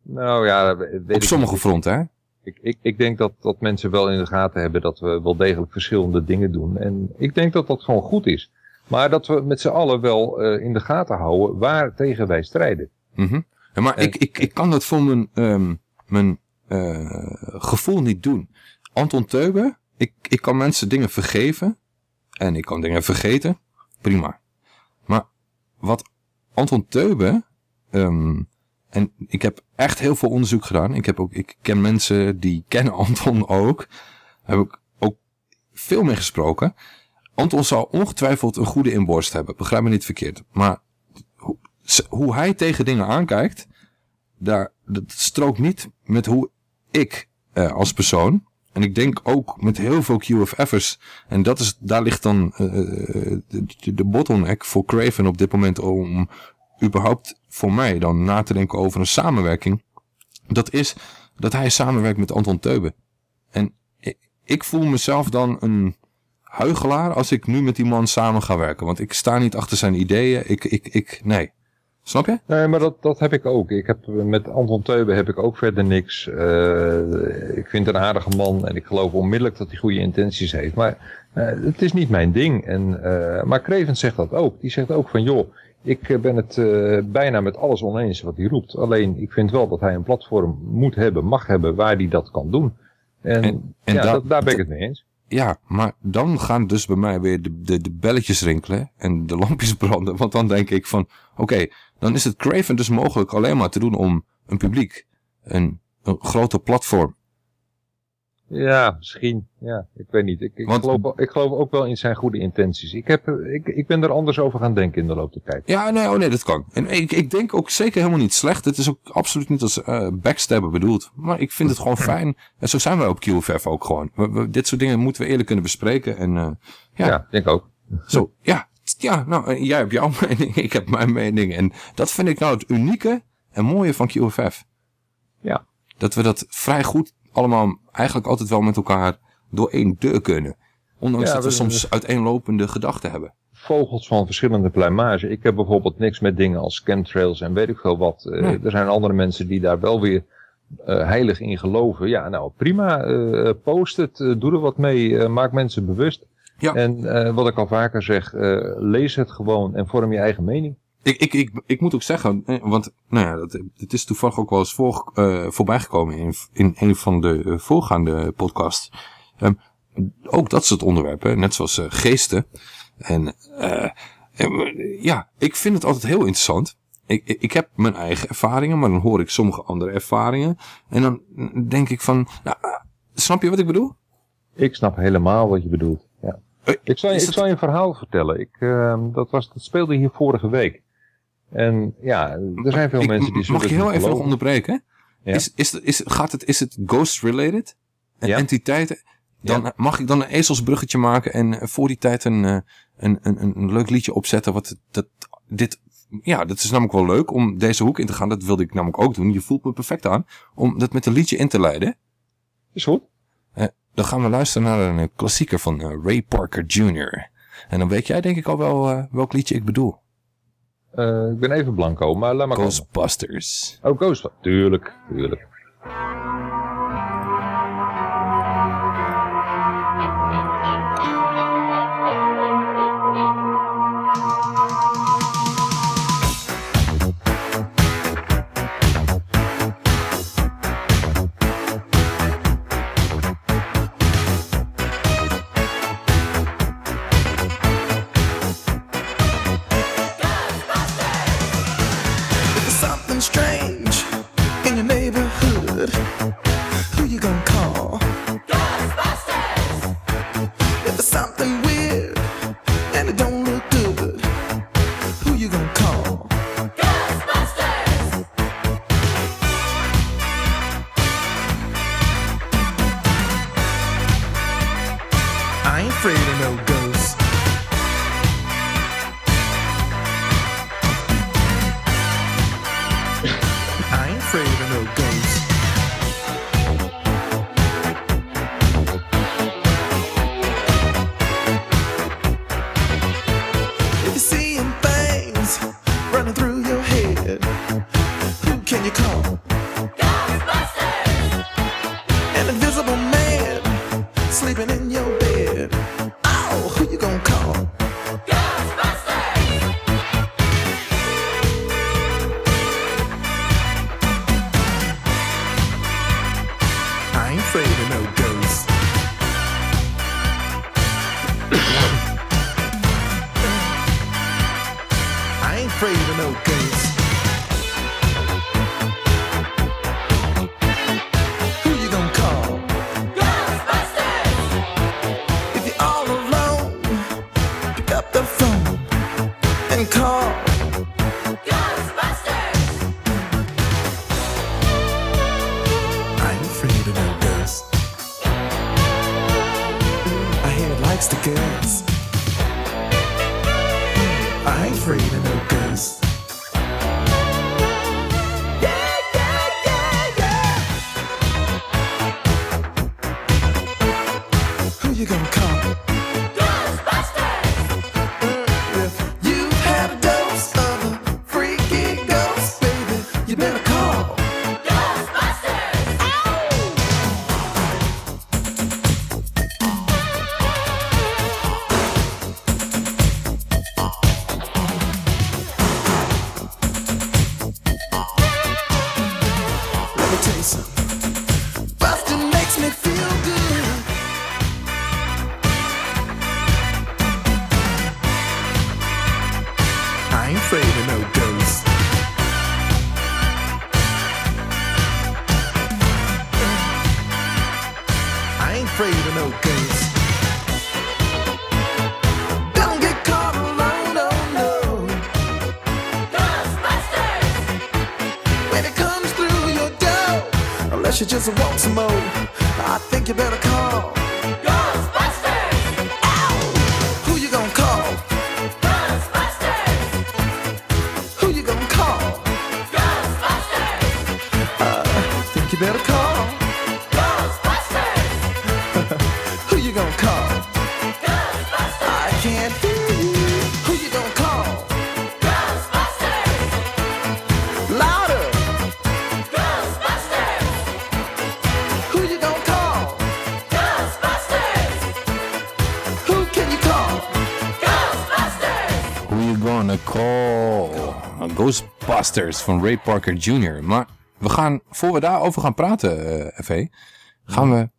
Nou ja, weet Op sommige fronten, hè? Ik, ik, ik denk dat, dat mensen wel in de gaten hebben dat we wel degelijk verschillende dingen doen. En ik denk dat dat gewoon goed is. Maar dat we met z'n allen wel eh, in de gaten houden waar tegen wij strijden. Mhm. Ja, maar En- ik, ik, ik kan dat voor mijn, ehm, mijn eh, gevoel niet doen. Anton Teube, ik, ik kan mensen dingen vergeven. En ik kan dingen vergeten. Prima. Maar wat Anton Teube... ehm, en ik heb echt heel veel onderzoek gedaan. Ik, heb ook, ik ken mensen die kennen Anton ook. Heb ik ook veel mee gesproken. Anton zal ongetwijfeld een goede inborst hebben. Begrijp me niet verkeerd. Maar hoe, hij tegen dingen aankijkt, daar, dat strookt niet met hoe ik eh, als persoon. En ik denk ook met heel veel QFF'ers. En dat is, daar ligt dan eh, de, de- bottleneck voor Craven op dit moment om überhaupt voor mij dan na te denken over een samenwerking. Dat is dat hij samenwerkt met Anton Teube. En ik voel mezelf dan een huigelaar als ik nu met die man samen ga werken. Want ik sta niet achter zijn ideeën. Ik, ik, ik, nee. Snap je? Nee, maar dat, dat heb ik ook. Ik heb, met Anton Teube heb ik ook verder niks. Eh, ik vind een aardige man en ik geloof onmiddellijk dat hij goede intenties heeft. Maar eh, het is niet mijn ding. En, eh, maar Krevens zegt dat ook. Die zegt ook van joh, Ik eh, ben het eh, bijna met alles oneens wat hij roept. Alleen ik vind wel dat hij een platform moet hebben, mag hebben, waar hij dat kan doen. En, en ja, da- dat, daar ben ik het mee eens. Ja, maar dan gaan dus bij mij weer de, de, de belletjes rinkelen en de lampjes branden. Want dan denk ik van, oké, dan is het Craven dus mogelijk alleen maar te doen om een publiek, een, een groter platform. Ja, misschien. Ja, ik weet niet. Ik, ik, Want- geloof, ik geloof ook wel in zijn goede intenties. Ik, heb, ik, ik ben er anders over gaan denken in de loop der tijd. Ja, nee, oh nee, dat kan. En ik, ik denk ook zeker helemaal niet slecht. Het is ook absoluut niet als eh backstabber bedoeld. Maar ik vind het gewoon fijn. En zo zijn wij op QFF ook gewoon. We, we- dit soort dingen moeten we eerlijk kunnen bespreken. En eh, ja, Ja, denk ook. Zo, ja, ja, nou, jij hebt jouw mening, ik heb mijn mening. En dat vind ik nou het unieke en mooie van QFF. Ja. Dat we dat vrij goed allemaal eigenlijk altijd wel met elkaar door één deur kunnen. Ondanks Ja, dat we, we- soms uiteenlopende gedachten hebben. Vogels van verschillende pluimage. Ik heb bijvoorbeeld niks met dingen als chemtrails en weet ik veel wat. Eh. Er zijn andere mensen die daar wel weer eh, heilig in geloven. Ja, nou prima. eh, post het, doe er wat mee, maak mensen bewust. Ja. En wat ik al vaker zeg, lees het gewoon en vorm je eigen mening. Ik, ik, ik, ik moet ook zeggen, want nou ja, dat, het is toevallig ook wel eens voor, eh, voorbijgekomen in, in een van de eh, voorgaande podcasts. Ehm, ook dat soort onderwerpen, net zoals eh, geesten. En eh, en, ja, ik vind het altijd heel interessant. Ik, ik ik heb mijn eigen ervaringen, maar dan hoor ik sommige andere ervaringen. En dan denk ik van, nou, snap je wat ik bedoel? Ik snap helemaal wat je bedoelt. Ja. Ik zal, je, ik zal je een verhaal vertellen. Ik, ehm, dat, was, dat speelde hier vorige week. En ja, er zijn veel Ik- mensen die Mag je heel even nog onderbreken? Ja. Is, is, is, gaat het, is het ghost-related? En Ja. entiteiten? Dan mag ik dan een ezelsbruggetje maken en eh, voor die tijd een, eh, een, een, een, een leuk liedje opzetten. Wat dat, dit, ja, dat is namelijk wel leuk om deze hoek in te gaan. Dat wilde ik namelijk ook doen. Je voelt me perfect aan. Om dat met een liedje in te leiden. Is goed. Eh, dan gaan we luisteren naar een klassieker van Ray Parker Jr. En dan weet jij denk ik al wel welk liedje ik bedoel. Eh, ik ben even blanco, maar laat maar komen. Ghostbusters. Oh, Ghostbusters. Tuurlijk, tuurlijk. You just want some more, I think you better call. Call? Ghostbusters van Ray Parker Jr. Maar we gaan, voor we daarover gaan praten, eh FV, gaan we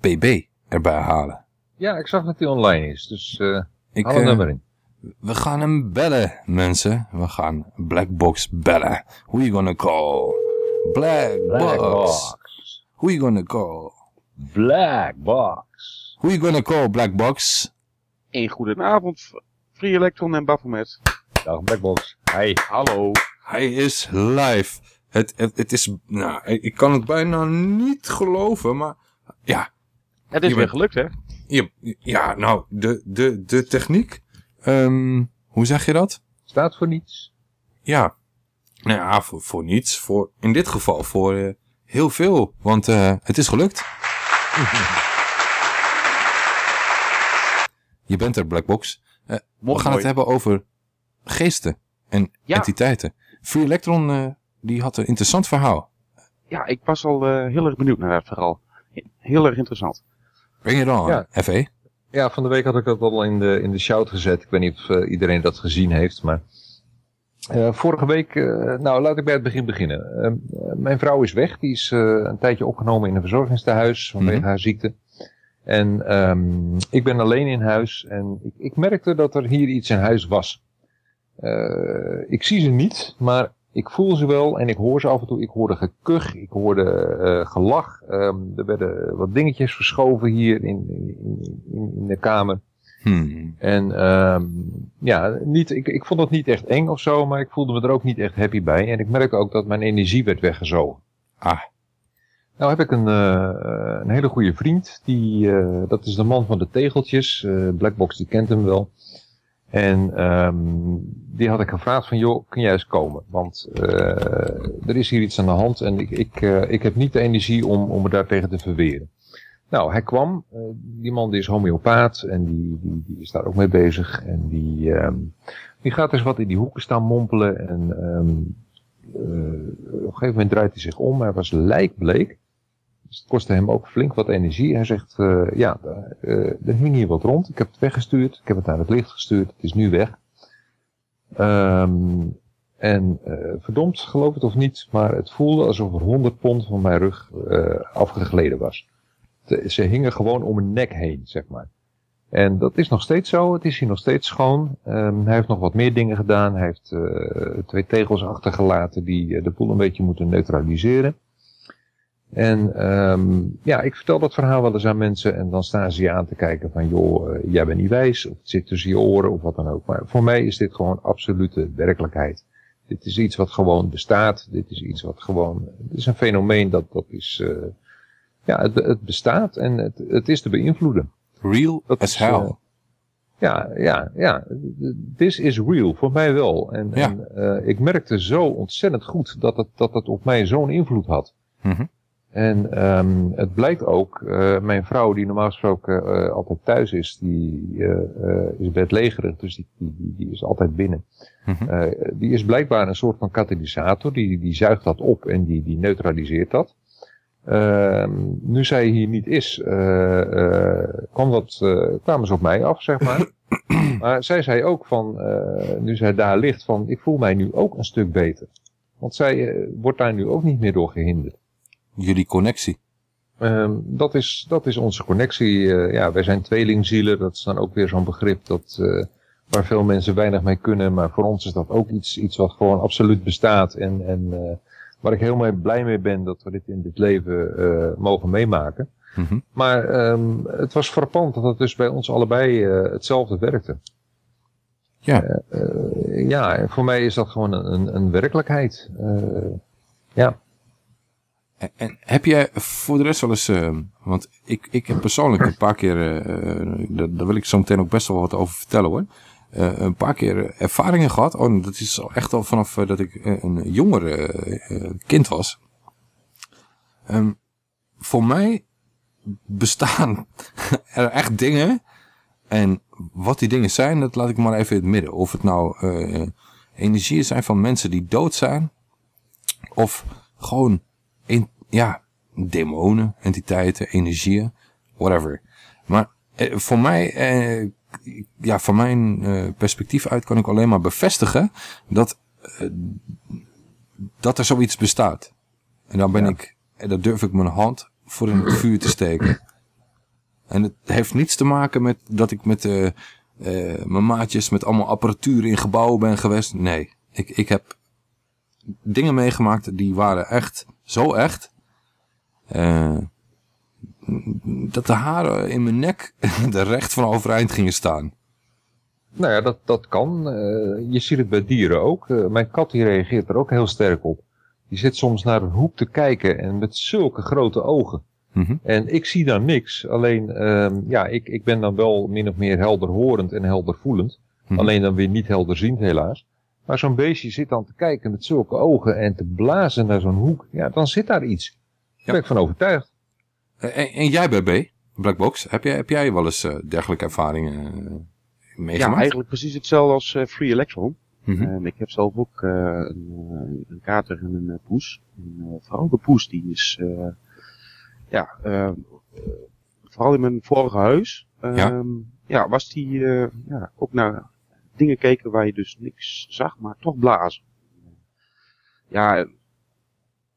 PB erbij halen. Ja, ik zag dat hij online is, dus eh Ik, haal een eh, nummer in. We gaan hem bellen, mensen. We gaan Blackbox bellen. Who you gonna call? Blackbox. Blackbox. Who you gonna call? Blackbox. Who you gonna call, Blackbox? Een goedenavond, Free Electron en Baphomet. Dag Blackbox. Hi. Hallo. Hij is live. Het, het, het is, nou, ik kan het bijna niet geloven, maar ja. Het is Je weer bent- gelukt, hè? Ja, ja nou, de, de, de techniek, ehm, hoe zeg je dat? Staat voor niets. Ja, nou ja, voor, voor niets. Voor, in dit geval voor eh, heel veel, want eh, het is gelukt. Je bent er, Blackbox. Eh, we gaan mooi. het hebben over geesten en Ja. entiteiten. Free Electron, eh, die had een interessant verhaal. Ja, ik was al eh, heel erg benieuwd naar dat verhaal. Heel erg interessant. Breng je dan, Ja. FE? Ja, van de week had ik dat al in de, in de shout gezet. Ik weet niet of eh, iedereen dat gezien heeft, maar... eh, vorige week, eh, nou laat ik bij het begin beginnen. Eh, eh, mijn vrouw is weg, die is eh, een tijdje opgenomen in een verzorgingstehuis vanwege Mhm. haar ziekte. En ehm, ik ben alleen in huis en ik, ik merkte dat er hier iets in huis was. Eh, ik zie ze niet, maar ik voel ze wel en ik hoor ze af en toe. Ik hoorde gekuch, ik hoorde eh, gelach. Ehm, er werden wat dingetjes verschoven hier in, in, in, in de kamer. Hmm. En ehm, ja, niet, ik, ik vond het niet echt eng of zo, maar ik voelde me er ook niet echt happy bij. En ik merkte ook dat mijn energie werd weggezogen. Ah. Nou heb ik een, eh, een hele goede vriend, die, dat is de man van de tegeltjes. Blackbox, die kent hem wel. En ehm, die had ik gevraagd van, joh, kun jij eens komen? Want eh, er is hier iets aan de hand en ik, ik, eh, ik heb niet de energie om, om me daartegen te verweren. Nou, hij kwam. eh, die man die is homeopaat en die, die, die is daar ook mee bezig. En die, ehm, die gaat dus wat in die hoeken staan mompelen. En ehm, eh, op een gegeven moment draait hij zich om. Hij was lijkbleek. Dus het kostte hem ook flink wat energie. Hij zegt, eh, ja, eh, er hing hier wat rond. Ik heb het weggestuurd. Ik heb het naar het licht gestuurd. Het is nu weg. Ehm, en eh, verdomd, geloof het of niet, maar het voelde alsof er 100 pond van mijn rug afgegleden was. Ze hingen gewoon om mijn nek heen, zeg maar. En dat is nog steeds zo. Het is hier nog steeds schoon. Ehm, hij heeft nog wat meer dingen gedaan. Hij heeft twee tegels achtergelaten die de boel een beetje moeten neutraliseren. En ehm, ja, ik vertel dat verhaal wel eens aan mensen en dan staan ze je aan te kijken van joh, eh, jij bent niet wijs of het zit tussen je oren of wat dan ook. Maar voor mij is dit gewoon absolute werkelijkheid. Dit is iets wat gewoon bestaat. Dit is iets wat gewoon, het is een fenomeen dat, dat is, eh, ja, het, het bestaat en het, het is te beïnvloeden. Real Dat as is, hell. eh, ja, ja, ja. This is real, voor mij wel. En, Ja. en ik merkte zo ontzettend goed dat het, dat het op mij zo'n invloed had. Mhm. En ehm, het blijkt ook, eh, mijn vrouw die normaal gesproken eh, altijd thuis is, die eh, is bedlegerig, dus die, die, die, is altijd binnen. Mhm. Die is blijkbaar een soort van katalysator, die, die zuigt dat op en die, die neutraliseert dat. Ehm, nu zij hier niet is, kwam dat, kwamen ze op mij af, zeg maar. maar zij zei ook van, nu zij daar ligt, van ik voel mij nu ook een stuk beter. Want zij wordt daar nu ook niet meer door gehinderd. Jullie connectie. Ehm, dat, is, dat is onze connectie. Eh, ja, wij zijn tweelingzielen. Dat is dan ook weer zo'n begrip dat, eh, waar veel mensen weinig mee kunnen. Maar voor ons is dat ook iets, iets wat gewoon absoluut bestaat. En, en eh, waar ik heel blij mee ben dat we dit in dit leven mogen meemaken. Mhm. Maar ehm, het was frappant dat het dus bij ons allebei hetzelfde werkte. Ja. Ja, voor mij is dat gewoon een, een, werkelijkheid. Ja. En, heb jij voor de rest wel eens, eh, want ik, ik heb persoonlijk een paar keer, eh, daar, wil ik zo meteen ook best wel wat over vertellen hoor. Eh, een paar keer ervaringen gehad. Oh, dat is echt al vanaf dat ik een jonger eh, kind was. Ehm, voor mij bestaan er echt dingen. En wat die dingen zijn, dat laat ik maar even in het midden. Of het nou energieën zijn van mensen die dood zijn. Of gewoon in, ja, demonen, entiteiten, energieën, whatever. Maar eh, voor mij, eh, ja, van mijn eh, perspectief uit kan ik alleen maar bevestigen dat, eh, dat er zoiets bestaat. En dan ben ik, en dan durf ik mijn hand voor in het vuur te steken. En het heeft niets te maken met dat ik met eh, mijn maatjes met allemaal apparatuur in gebouwen ben geweest. Nee, ik, ik heb dingen meegemaakt die waren echt zo echt. eh, dat de haren in mijn nek er recht van overeind gingen staan. Nou ja, dat, dat kan. Eh, je ziet het bij dieren ook. Eh, mijn kat die reageert er ook heel sterk op. Die zit soms naar een hoek te kijken en met zulke grote ogen. Mhm. En ik zie daar niks. Alleen, ehm, ja, ik, ik ben dan wel min of meer helderhorend en heldervoelend. Mhm. Alleen dan weer niet helderziend helaas. Maar zo'n beestje zit dan te kijken met zulke ogen en te blazen naar zo'n hoek. Ja, dan zit daar iets. Daar ben ik van overtuigd. Eh, En, en jij bij B, Blackbox, heb jij, heb jij wel eens eh, dergelijke ervaringen eh, meegemaakt? Ja, eigenlijk precies hetzelfde als eh, Free Electron. Mhm. En ik heb zelf ook eh, een, een kater en een poes. En, eh, vooral de poes, die is, eh, ja, eh, eh, vooral in mijn vorige huis, Ja. ja. ja, was die eh, ja, ook naar dingen keken waar je dus niks zag, maar toch blazen. Ja,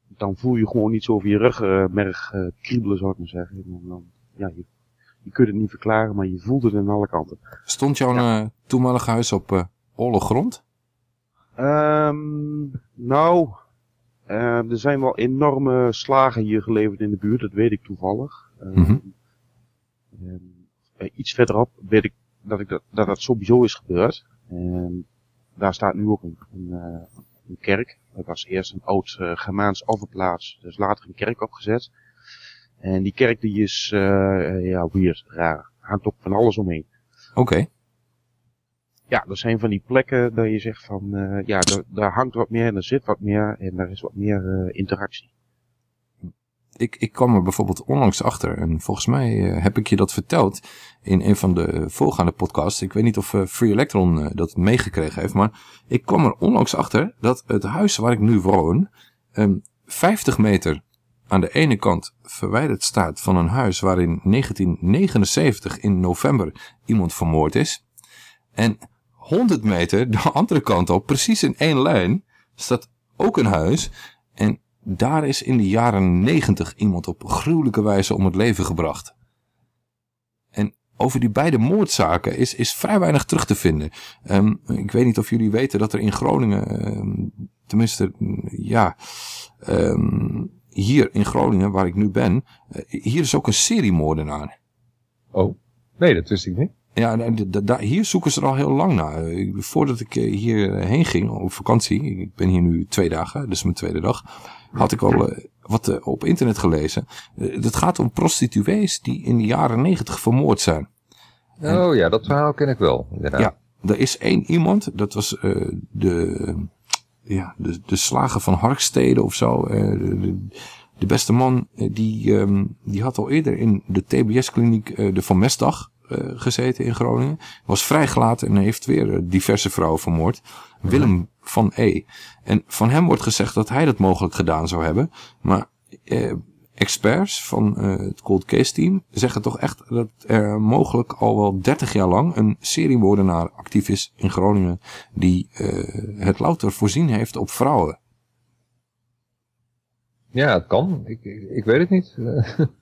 dan voel je gewoon iets over je rugmerg eh kriebelen, zou ik maar zeggen. En dan, ja, je, je kunt het niet verklaren, maar je voelt het aan alle kanten. Stond jouw eh, toenmalige huis op eh olle grond? Ehm nou, eh, er zijn wel enorme slagen hier geleverd in de buurt, dat weet ik toevallig. Ehm, ehm, eh, iets verderop weet ik dat, ik dat, dat dat sowieso is gebeurd. En daar staat nu ook een, een, eh, een kerk. Dat was eerst een oud eh, Germaans offerplaats, dus later een kerk opgezet. En die kerk die is, eh, ja, weird, raar. Hangt ook van alles omheen. Oké. Ja, er zijn van die plekken dat je zegt van, eh, ja, daar, daar hangt wat meer en er zit wat meer en daar is wat meer interactie. Ik, ik kwam er bijvoorbeeld onlangs achter, en volgens mij eh, heb ik je dat verteld in een van de voorgaande podcasts. Ik weet niet of eh, Free Electron eh, dat meegekregen heeft, maar ik kwam er onlangs achter dat het huis waar ik nu woon, ehm 50 meter aan de ene kant verwijderd staat van een huis waar in 1979 in november iemand vermoord is. En 100 meter de andere kant op, precies in één lijn, staat ook een huis. En daar is in de jaren 90 iemand op gruwelijke wijze om het leven gebracht. En over die beide moordzaken is, is vrij weinig terug te vinden. Ehm, ik weet niet of jullie weten dat er in Groningen, ehm, tenminste, ja, ehm, hier in Groningen, waar ik nu ben, eh, hier is ook een seriemoordenaar. Oh, nee, dat wist ik niet. Ja, da- hier zoeken ze er al heel lang naar. Eh, Voordat ik eh, hierheen ging op vakantie, ik ben hier nu twee dagen, dus mijn tweede dag, had ik al eh, wat eh, op internet gelezen. Eh, Het gaat om prostituees die in de jaren negentig vermoord zijn. Oh ja, dat verhaal ken ik wel. inderdaad. Ja, er is één iemand, dat was eh, de, ja, de, de slager van Harkstede of zo. eh, de, de, beste man, eh, die, ehm, die had al eerder in de TBS-kliniek eh, de Van Mestdag eh, gezeten in Groningen. Was vrijgelaten en heeft weer eh, diverse vrouwen vermoord. Willem van E. En van hem wordt gezegd dat hij dat mogelijk gedaan zou hebben. Maar eh, experts van eh, het Cold Case Team zeggen toch echt dat er mogelijk al wel 30 jaar lang een seriemoordenaar actief is in Groningen die eh, het louter voorzien heeft op vrouwen. Ja, het kan. Ik, ik, ik weet het niet.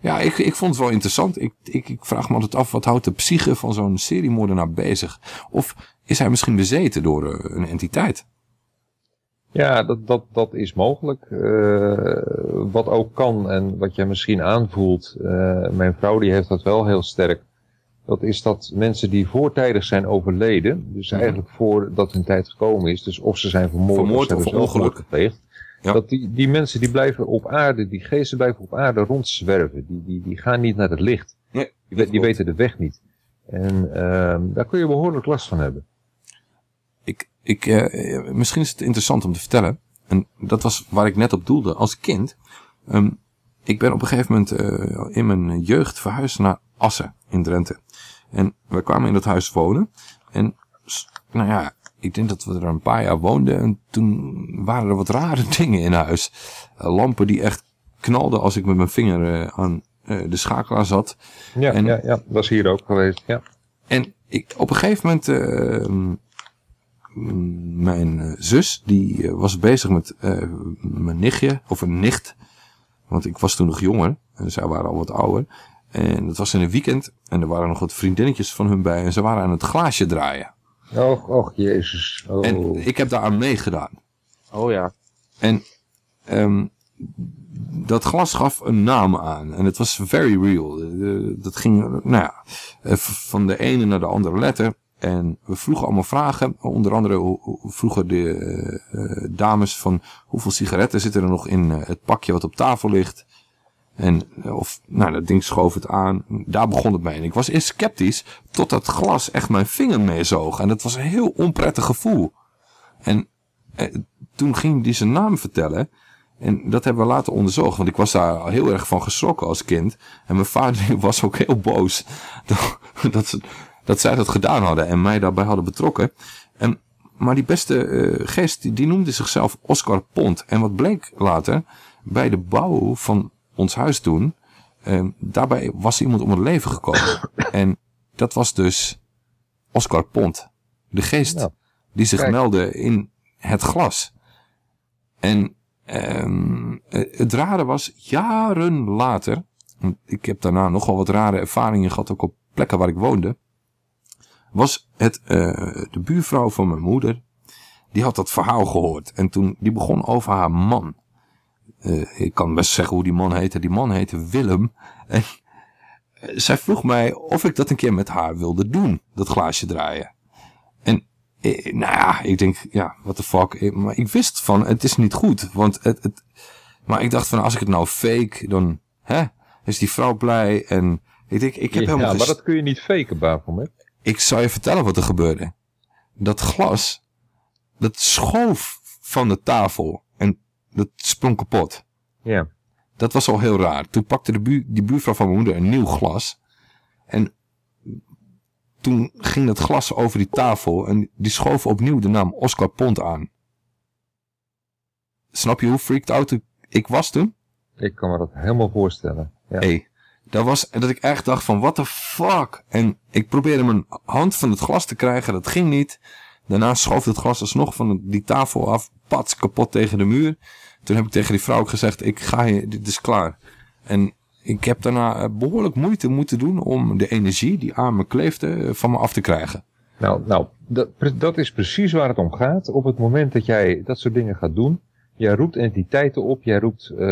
Ja, ik, ik vond het wel interessant. Ik, ik, ik vraag me altijd af, wat houdt de psyche van zo'n seriemoordenaar bezig? Of is hij misschien bezeten door eh, een entiteit? Ja, dat, dat, dat is mogelijk. Eh, wat ook kan en wat je misschien aanvoelt, eh, mijn vrouw die heeft dat wel heel sterk. Dat is dat mensen die voortijdig zijn overleden, dus Mhm. eigenlijk voordat hun tijd gekomen is, dus of ze zijn vermoord, Vermoord of of ongeluk. gepleegd. Ja. Dat die, die mensen die blijven op aarde, die geesten blijven op aarde rondzwerven. Die, die, die gaan niet naar het licht. Nee, Die, die weten de weg niet. En ehm, daar kun je behoorlijk last van hebben. Ik, ik, eh, misschien is het interessant om te vertellen. En dat was waar ik net op doelde. Als kind. ehm, ik ben op een gegeven moment eh, in mijn jeugd verhuisd naar Assen in Drenthe. En we kwamen in dat huis wonen. En nou ja, ik denk dat we er een paar jaar woonden. En toen waren er wat rare dingen in huis. Eh, lampen die echt knalden als ik met mijn vinger eh, aan eh, de schakelaar zat. Ja, En- ja, ja, dat was hier ook geweest. Ja. En ik, op een gegeven moment, eh, mm, mijn zus, die was bezig met mijn nichtje, of een nicht. Want ik was toen nog jonger, en zij waren al wat ouder. En dat was in een weekend, en er waren nog wat vriendinnetjes van hun bij, en ze waren aan het glaasje draaien. Och, och, jezus. Oh. En ik heb daar aan meegedaan. Oh ja. En ehm, dat glas gaf een naam aan. En het was very real. Eh, dat ging nou ja, eh, van de ene naar de andere letter. En we vroegen allemaal vragen. Onder andere vroegen de eh, dames van hoeveel sigaretten zitten er nog in het pakje wat op tafel ligt. En eh, of, nou, dat ding schoof het aan. Daar begon het mee. En ik was eerst sceptisch, tot dat glas echt mijn vinger meezoog. En dat was een heel onprettig gevoel. En eh, toen ging hij zijn naam vertellen. En dat hebben we later onderzocht. Want ik was daar heel erg van geschrokken als kind. En mijn vader was ook heel boos. Dat, dat, ze, dat zij dat gedaan hadden. En mij daarbij hadden betrokken. En, maar die beste eh, geest, die, die noemde zichzelf Oscar Pont. En wat bleek later. Bij de bouw van ons huis toen. eh, daarbij was iemand om het leven gekomen. en dat was dus Oscar Pont. De geest die zich kijk. meldde in het glas. En ehm, eh, het rare was, jaren later, ik heb daarna nogal wat rare ervaringen gehad, ook op plekken waar ik woonde, was het eh, de buurvrouw van mijn moeder, die had dat verhaal gehoord. En toen, die begon over haar man. Eh, ik kan best zeggen hoe die man heette. Die man heette Willem. En eh, zij vroeg mij of ik dat een keer met haar wilde doen, dat glaasje draaien. En eh, nou ja, ik denk, ja, what the fuck. Maar ik wist van, het is niet goed. Want het, het, maar ik dacht van, als ik het nou fake, dan hè, is die vrouw blij. En ik denk, ik heb ja, helemaal maar geen dat kun je niet faken, Baphomet. ik zal je vertellen wat er gebeurde. Dat glas, dat schoof van de tafel dat sprong kapot. Ja. Dat was al heel raar. Toen pakte de buur, die buurvrouw van mijn moeder een nieuw glas. En toen ging dat glas over die tafel en die schoof opnieuw de naam Oscar Pont aan. Snap je hoe freaked out ik- was toen? Ik kan me dat helemaal voorstellen. Ja. Hey, dat was dat ik echt dacht van what the fuck. En ik probeerde mijn hand van het glas te krijgen, dat ging niet. Daarna schoof het glas alsnog van die tafel af, pats, kapot tegen de muur. Toen heb ik tegen die vrouw ook gezegd, ik ga je, dit is klaar. En ik heb daarna eh, behoorlijk moeite moeten doen om de energie die aan me kleefde eh, van me af te krijgen. Nou, nou dat, dat is precies waar het om gaat. Op het moment dat jij dat soort dingen gaat doen, jij roept entiteiten op, jij roept eh,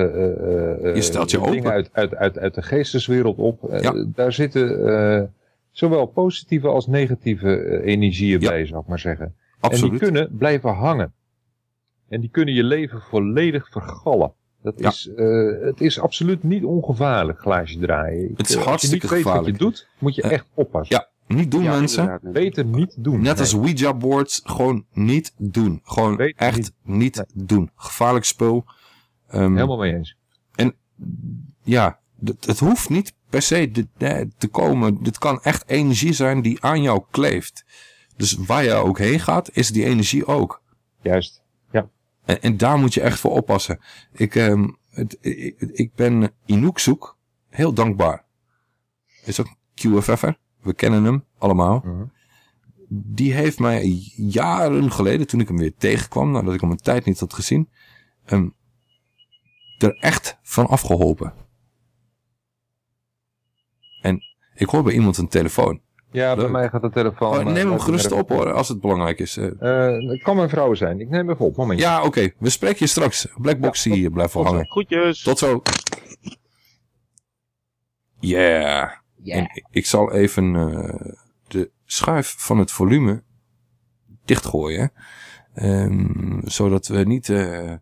Je stelt je dingen uit, uit, uit, uit de geesteswereld op. Ja. Daar zitten zowel positieve als negatieve energieën bij, zou ik maar zeggen. En Absoluut. die kunnen blijven hangen. En die kunnen je leven volledig vergallen. Dat Ja. is, eh, het is absoluut niet ongevaarlijk, glaasje draaien. Het is Eh, hartstikke Als je niet weet gevaarlijk. wat je doet, moet je echt oppassen. Ja, niet doen Ja, mensen. Beter niet doen. Net als. Ouija boards, gewoon niet doen. Gewoon echt niet. niet, doen. Gevaarlijk spul. Ehm, Helemaal mee eens. ja, het, het hoeft niet per se de- de- te komen. Dit kan echt energie zijn die aan jou kleeft. Dus waar je ook heen gaat, is die energie ook. Juist. En, en daar moet je echt voor oppassen. Ik, ehm, het, ik, ik ben Inookzoek heel dankbaar. Is ook QFF'er. We kennen hem allemaal. Mhm. Die heeft mij jaren geleden, toen ik hem weer tegenkwam, nadat ik hem een tijd niet had gezien, ehm, er echt van afgeholpen. En ik hoor bij iemand een telefoon. Ja, bij mij gaat de telefoon... Oh, eh, neem hem gerust op hoor, als het belangrijk is. Eh, Eh, het kan mijn vrouw zijn. Ik neem even op. Moment. ja, oké. We spreken je straks. Blackbox zie je blijven tot zo. hangen. Groetjes. Tot zo. Yeah. En ik zal even eh, de schuif van het volume dichtgooien. Ehm, zodat we niet eh,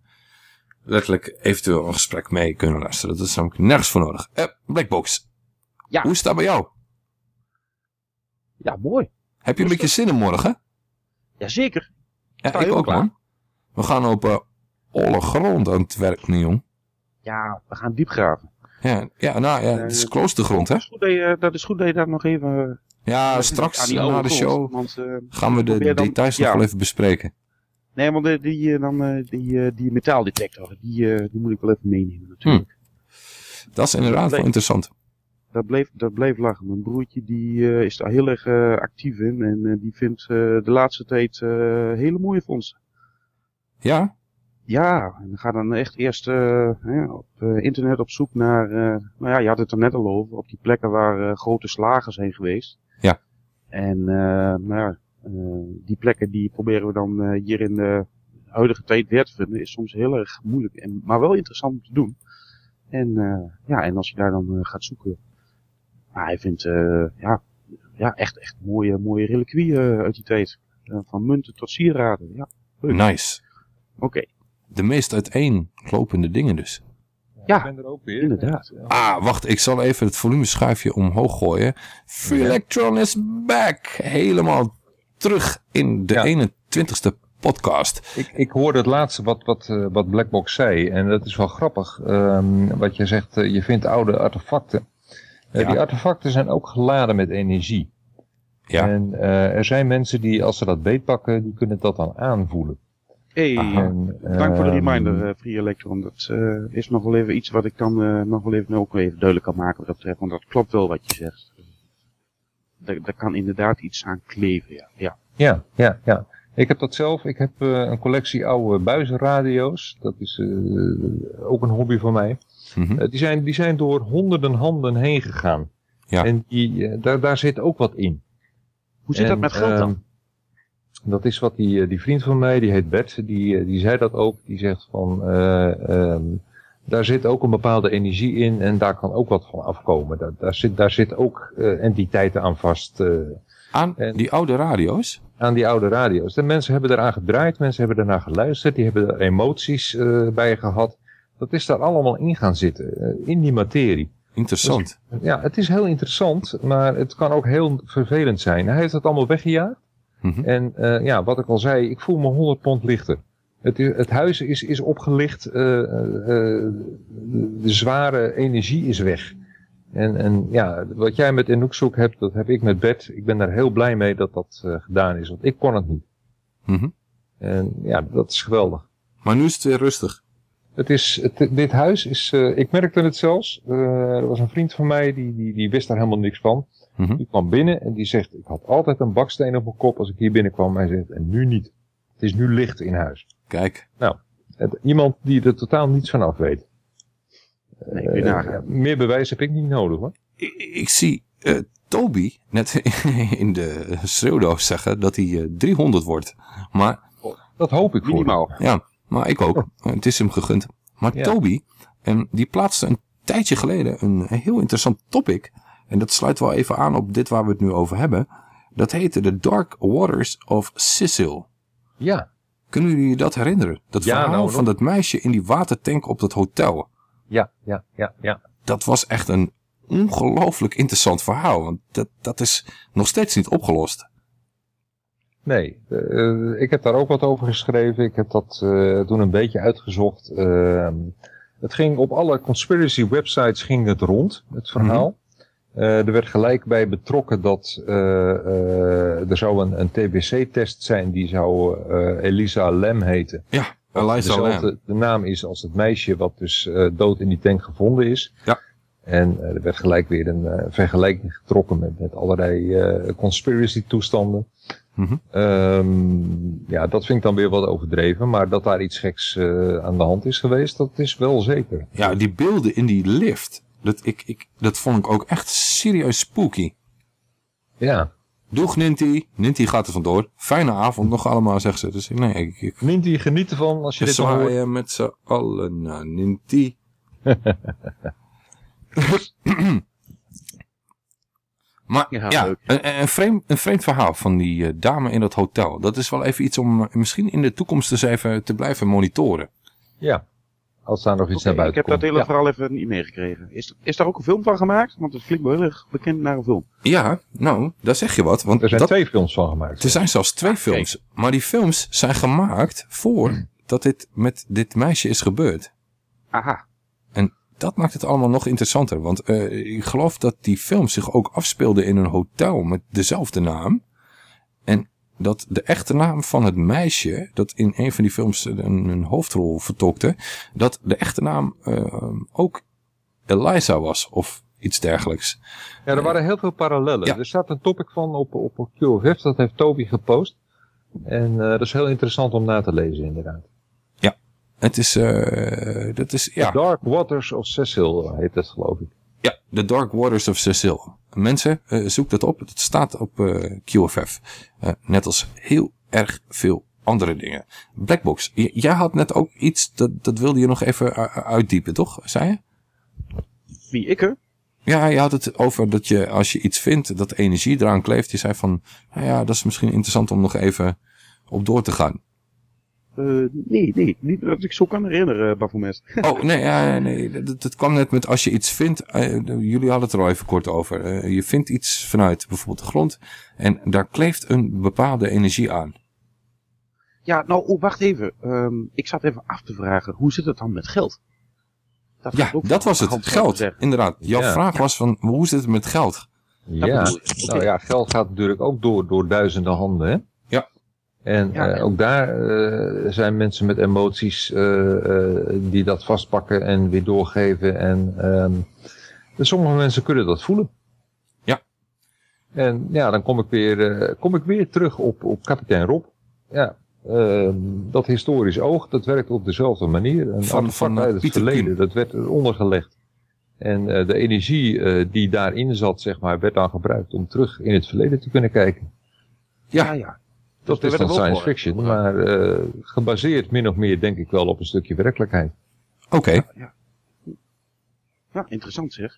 letterlijk eventueel een gesprek mee kunnen luisteren. Dat is namelijk nergens voor nodig. Eh, Blackbox. Ja. Hoe is daar bij jou? Ja, mooi. Heb je een beetje zin in morgen? Jazeker. Ja, ik helemaal ook klaar. man. We gaan op eh olle grond aan het werk jong. Ja, we gaan diep graven. Ja, ja nou ja, het is kloostergrond, hè? Dat is goed dat je, dat, is goed dat je dat nog even... eh, Ja, straks na de grond, show want, eh, gaan we de dan- details nog ja. wel even bespreken. Nee, want die, eh, dan, eh, die, eh, die metaaldetector, die, eh, die moet ik wel even meenemen natuurlijk. Dat is inderdaad wel interessant. Dat, bleef, dat bleef lachen. Mijn broertje die, eh, is daar heel erg eh, actief in en eh, die vindt de laatste tijd hele mooie vondsten. Ja? Ja, en ga dan echt eerst hè, op internet op zoek naar, nou ja, je had het er net al over, op die plekken waar grote slagen zijn geweest. Ja. En nou ja, die plekken die proberen we dan hier in de huidige tijd weer te vinden, is soms heel erg moeilijk, en, maar wel interessant om te doen. En ja, en als je daar dan gaat zoeken, maar hij vindt eh, ja, ja, echt, echt mooie, mooie reliquieën eh, uit die tijd. Eh, van munten tot sieraden, ja. Leuk. Nice. Oké. De meest uiteenlopende dingen dus. Ja, Ik ben er ook weer. inderdaad. Ah, wacht, ik zal even het volumeschuifje omhoog gooien. Free Electron is back! Helemaal terug in de Ja. 21ste podcast. Ik, ik hoorde het laatste wat, wat, eh, wat Blackbox zei. En dat is wel grappig. ehm, wat je zegt, je vindt oude artefacten. Ja. Die artefacten zijn ook geladen met energie. Ja. En eh, er zijn mensen die, als ze dat beetpakken, die kunnen dat dan aanvoelen. Hey, En, bedankt voor de ehm, reminder, eh Free Electron. Dat eh, is nog wel even iets wat ik dan eh, nog wel even, ook even duidelijk kan maken wat dat betreft. Want dat klopt wel wat je zegt. Daar, daar kan inderdaad iets aan kleven, ja. ja. Ja, ja, ja. Ik heb dat zelf. Ik heb eh, een collectie oude buizenradio's. Dat is eh, ook een hobby van mij. Mhm. Eh, die, zijn, die zijn door honderden handen heen gegaan. Ja. En die, eh, daar, daar zit ook wat in. Hoe zit dat met geld dan? ehm, dat is wat die, eh, die vriend van mij, die heet Bert, die, die zei dat ook. Die zegt van, eh, ehm, daar zit ook een bepaalde energie in en daar kan ook wat van afkomen. Daar, daar, zit, daar zit ook eh, entiteiten aan vast. eh, Aan En- die oude radio's? aan die oude radio's. De mensen hebben eraan gedraaid, mensen hebben ernaar geluisterd, die hebben er emoties eh, bij gehad. Dat is daar allemaal in gaan zitten, eh, in die materie. Interessant. Ja, het is heel interessant, maar het kan ook heel vervelend zijn. Hij heeft het allemaal weggejaagd. Mhm. En eh, ja, wat ik al zei, ik voel me 100 pond lichter. Het, het huis is, is opgelicht, eh, de, zware energie is weg. En, en ja, wat jij met Enoekzoek hebt, dat heb ik met Bert. Ik ben daar heel blij mee dat dat gedaan is, want ik kon het niet. Mhm. En ja, dat is geweldig. Maar nu is het weer rustig. Het is, het, dit huis is, eh, ik merkte het zelfs. Eh, er was een vriend van mij, die, die, die wist daar helemaal niks van. Mhm. Die kwam binnen en die zegt, ik had altijd een baksteen op mijn kop als ik hier binnenkwam. Hij zegt, en nu niet. Het is nu licht in huis. Kijk. Nou, het, iemand die er totaal niets van af weet. Nee, Eh, ja, meer bewijs heb ik niet nodig hoor. Ik, ik zie eh, Toby net in de schreeuwdoos zeggen dat hij eh, 300 wordt. Maar Dat hoop ik voor Minimaal. Ja, maar ik ook. Het is hem gegund. Maar. Toby, en die plaatste een tijdje geleden een heel interessant topic. En dat sluit wel even aan op dit waar we het nu over hebben. Dat heette The Dark Waters of Sicil. Ja, Kunnen jullie je dat herinneren? Dat Ja, verhaal nou, van dat meisje in die watertank op dat hotel. ja, ja, ja, ja. Dat was echt een ongelooflijk interessant verhaal. Want dat, dat is nog steeds niet opgelost. Nee, eh, ik heb daar ook wat over geschreven. Ik heb dat eh, toen een beetje uitgezocht. Ehm, het ging op alle conspiracy websites ging het rond, het verhaal. Eh, er werd gelijk bij betrokken dat er zou een, een TBC-test zijn die zou Elisa Lem heten. Ja, Lam. de naam is als het meisje wat dus dood in die tank gevonden is. Ja. En er werd gelijk weer een vergelijking getrokken met, met allerlei conspiracy toestanden. Mhm. Ehm, ja, dat vind ik dan weer wat overdreven. Maar dat daar iets geks eh, aan de hand is geweest, dat is wel zeker. Ja, die beelden in die lift. Dat, ik, ik, dat vond ik ook echt serieus spooky. Ja, Doeg Ninty. Ninty gaat er vandoor. Fijne avond nog allemaal, zegt ze. Dus ik- nee, ik, ik Ninty, geniet ervan als je dit hoort. met z'n allen naar Ninty. maar ja, een, een, vreemd, een vreemd verhaal van die eh, dame in dat hotel. Dat is wel even iets om eh, misschien in de toekomst eens even te blijven monitoren. Ja, als daar nog iets Oké, naar ik buiten heb dat komt. hele Ja. verhaal even niet meegekregen. Is, is daar ook een film van gemaakt? Want het klinkt wel heel erg bekend naar een film. Ja, nou, daar zeg je wat. Want Er zijn dat, twee films van gemaakt. er zijn zelfs twee films. Maar die films zijn gemaakt voor dat dit met dit meisje is gebeurd. Aha. Dat maakt het allemaal nog interessanter. Want eh, ik geloof dat die film zich ook afspeelde in een hotel met dezelfde naam. En dat de echte naam van het meisje, dat in een van die films een, een hoofdrol vertolkte, dat de echte naam eh, ook Eliza was of iets dergelijks. Ja, er waren heel veel parallellen. Ja. Er staat een topic van op, op, op QFF, dat heeft Toby gepost. En eh, dat is heel interessant om na te lezen inderdaad. Het is, eh, dat is, ja. The Dark Waters of Cecil heet dat geloof ik. Ja, The Dark Waters of Cecil. Mensen, eh, zoek dat op. Het staat op eh, QFF. Eh, net als heel erg veel andere dingen. Blackbox, jij had net ook iets, dat, dat wilde je nog even uitdiepen, toch? Zei je? Wie, ik er? Ja, je had het over dat je als je iets vindt dat energie eraan kleeft. Je zei van, nou ja, dat is misschien interessant om nog even op door te gaan. Eh, nee, nee. Niet dat ik zo kan herinneren, uh, Baphomet. Oh, nee, ja, nee dat, dat kwam net met als je iets vindt. eh, jullie hadden het er al even kort over. Eh, je vindt iets vanuit bijvoorbeeld de grond. En daar kleeft een bepaalde energie aan. Ja, nou, oh, wacht even. Ehm, ik zat even af te vragen, hoe zit het dan met geld? Dat Ja, dat was het. Geld, inderdaad. Jouw Ja. vraag was van, hoe zit het met geld? Ja, nou ja, geld gaat natuurlijk ook door, door duizenden handen. Hè? Ja. En Ja, eh, en- ook daar eh, zijn mensen met emoties eh, eh, die dat vastpakken en weer doorgeven. En ehm, dus sommige mensen kunnen dat voelen. Ja. En ja, dan kom ik weer, eh, kom ik weer terug op, op kapitein Rob. Ja, ehm, dat historisch oog, dat werkt op dezelfde manier. Een Van- van, uit het Pieter verleden, dat werd eronder gelegd. En eh, de energie eh, die daarin zat, zeg maar, werd dan gebruikt om terug in het verleden te kunnen kijken. Ja, ja. Dat Dus is dan science fiction, maar eh, gebaseerd min of meer denk ik wel op een stukje werkelijkheid. Oké, Ja, interessant zeg.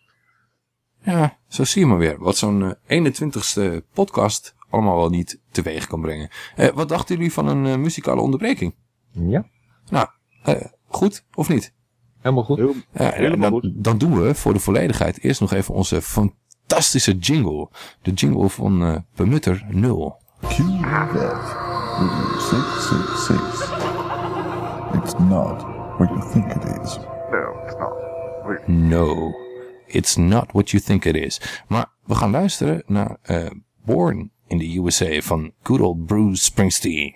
ja, zo zie je maar weer. Wat zo'n eh, 21ste podcast allemaal wel niet teweeg kan brengen. Eh, wat dachten jullie van een eh, muzikale onderbreking? Ja, Nou, eh, goed of niet? helemaal goed. Heel, Ja, helemaal dan, goed. dan doen we voor de volledigheid eerst nog even onze fantastische jingle. De jingle van eh Bemutter 0. QFF 666. It's not what you think it is. No, it's not what you think it is. Maar we gaan luisteren naar eh, Born in the USA van good old Bruce Springsteen.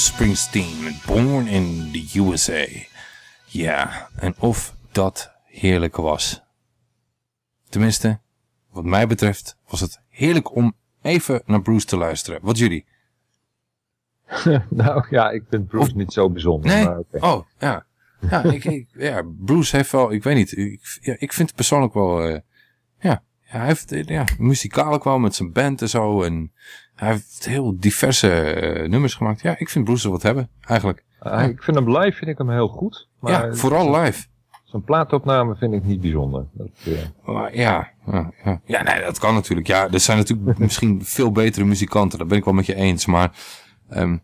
Bruce Springsteen, born in the USA. Ja, en of dat heerlijk was. Tenminste, wat mij betreft was het heerlijk om even naar Bruce te luisteren. Wat jullie? nou ja, ik vind Bruce niet zo bijzonder. Nee? Maar. Oh, ja. Ja, ik, ik- ja, Bruce heeft wel, ik weet niet, ik, ja, ik vind het persoonlijk wel, eh, ja, hij heeft, ja, muzikaal ook wel met zijn band en zo. En hij heeft heel diverse eh, nummers gemaakt. Ja, ik vind Bruce wat hebben, eigenlijk. Ah, ik vind hem live vind ik hem heel goed. Maar ja, vooral live. Zijn plaatopname vind ik niet bijzonder. Dat, eh, Maar ja, ja, ja. ja, nee, dat kan natuurlijk. Ja, er zijn natuurlijk misschien veel betere muzikanten. Dat ben ik wel met je eens. Maar ehm,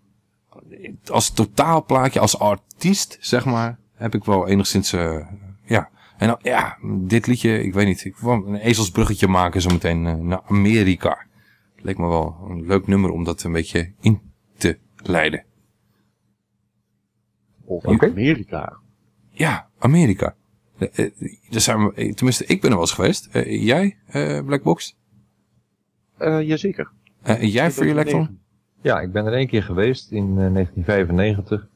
als totaalplaatje, als artiest, zeg maar, heb ik wel enigszins, eh, ja. En ja, dit liedje, ik weet niet. Ik wil een ezelsbruggetje maken zo meteen naar Amerika. Leek me wel een leuk nummer om dat een beetje in te leiden. Oké. Amerika. Ja, Amerika. Eh, eh, Daar zijn we, eh, tenminste, ik ben er wel eens geweest. Jij, eh, Blackbox? Eh, jazeker. Jij, Free Electron? Ja, ik ben er één keer geweest in eh, 1995.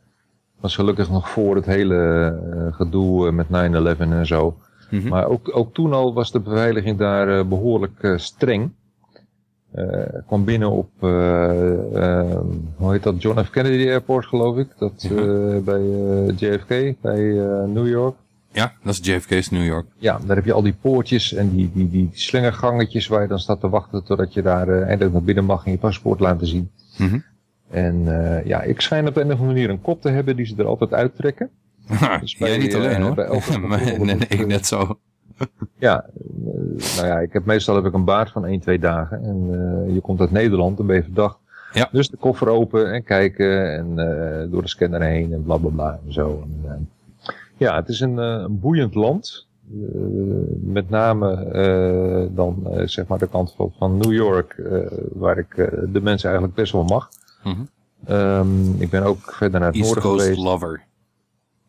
Was gelukkig nog voor het hele gedoe met 9-11 en zo. Mhm. Maar ook, ook toen al was de beveiliging daar eh, behoorlijk eh, streng. Eh, ik kwam binnen op, eh, eh, hoe heet dat, John F. Kennedy Airport geloof ik. Dat Mhm. eh, bij JFK, bij New York. Ja, dat is JFK's New York. Ja, daar heb je al die poortjes en die, die, die slingergangetjes waar je dan staat te wachten totdat je daar eh, eindelijk naar binnen mag en je paspoort laten zien. Mhm. En ja, ik schijn op een of andere manier een kop te hebben die ze er altijd uittrekken. Dus bij, Jij niet alleen hoor. bij elke nee, nee, ik net zo. Ja, eh, nou ja, ik heb, meestal heb ik een baard van 1, 2 dagen. En eh, je komt uit Nederland, dan ben je verdacht. Ja. Dus de koffer open en kijken en eh, door de scanner heen en bla bla bla en zo. En, ja, het is een, een boeiend land. Met name dan zeg maar de kant van, van New York, waar ik de mensen eigenlijk best wel mag. Mhm. Ehm, ik ben ook verder naar het East noorden Coast geweest. Lover.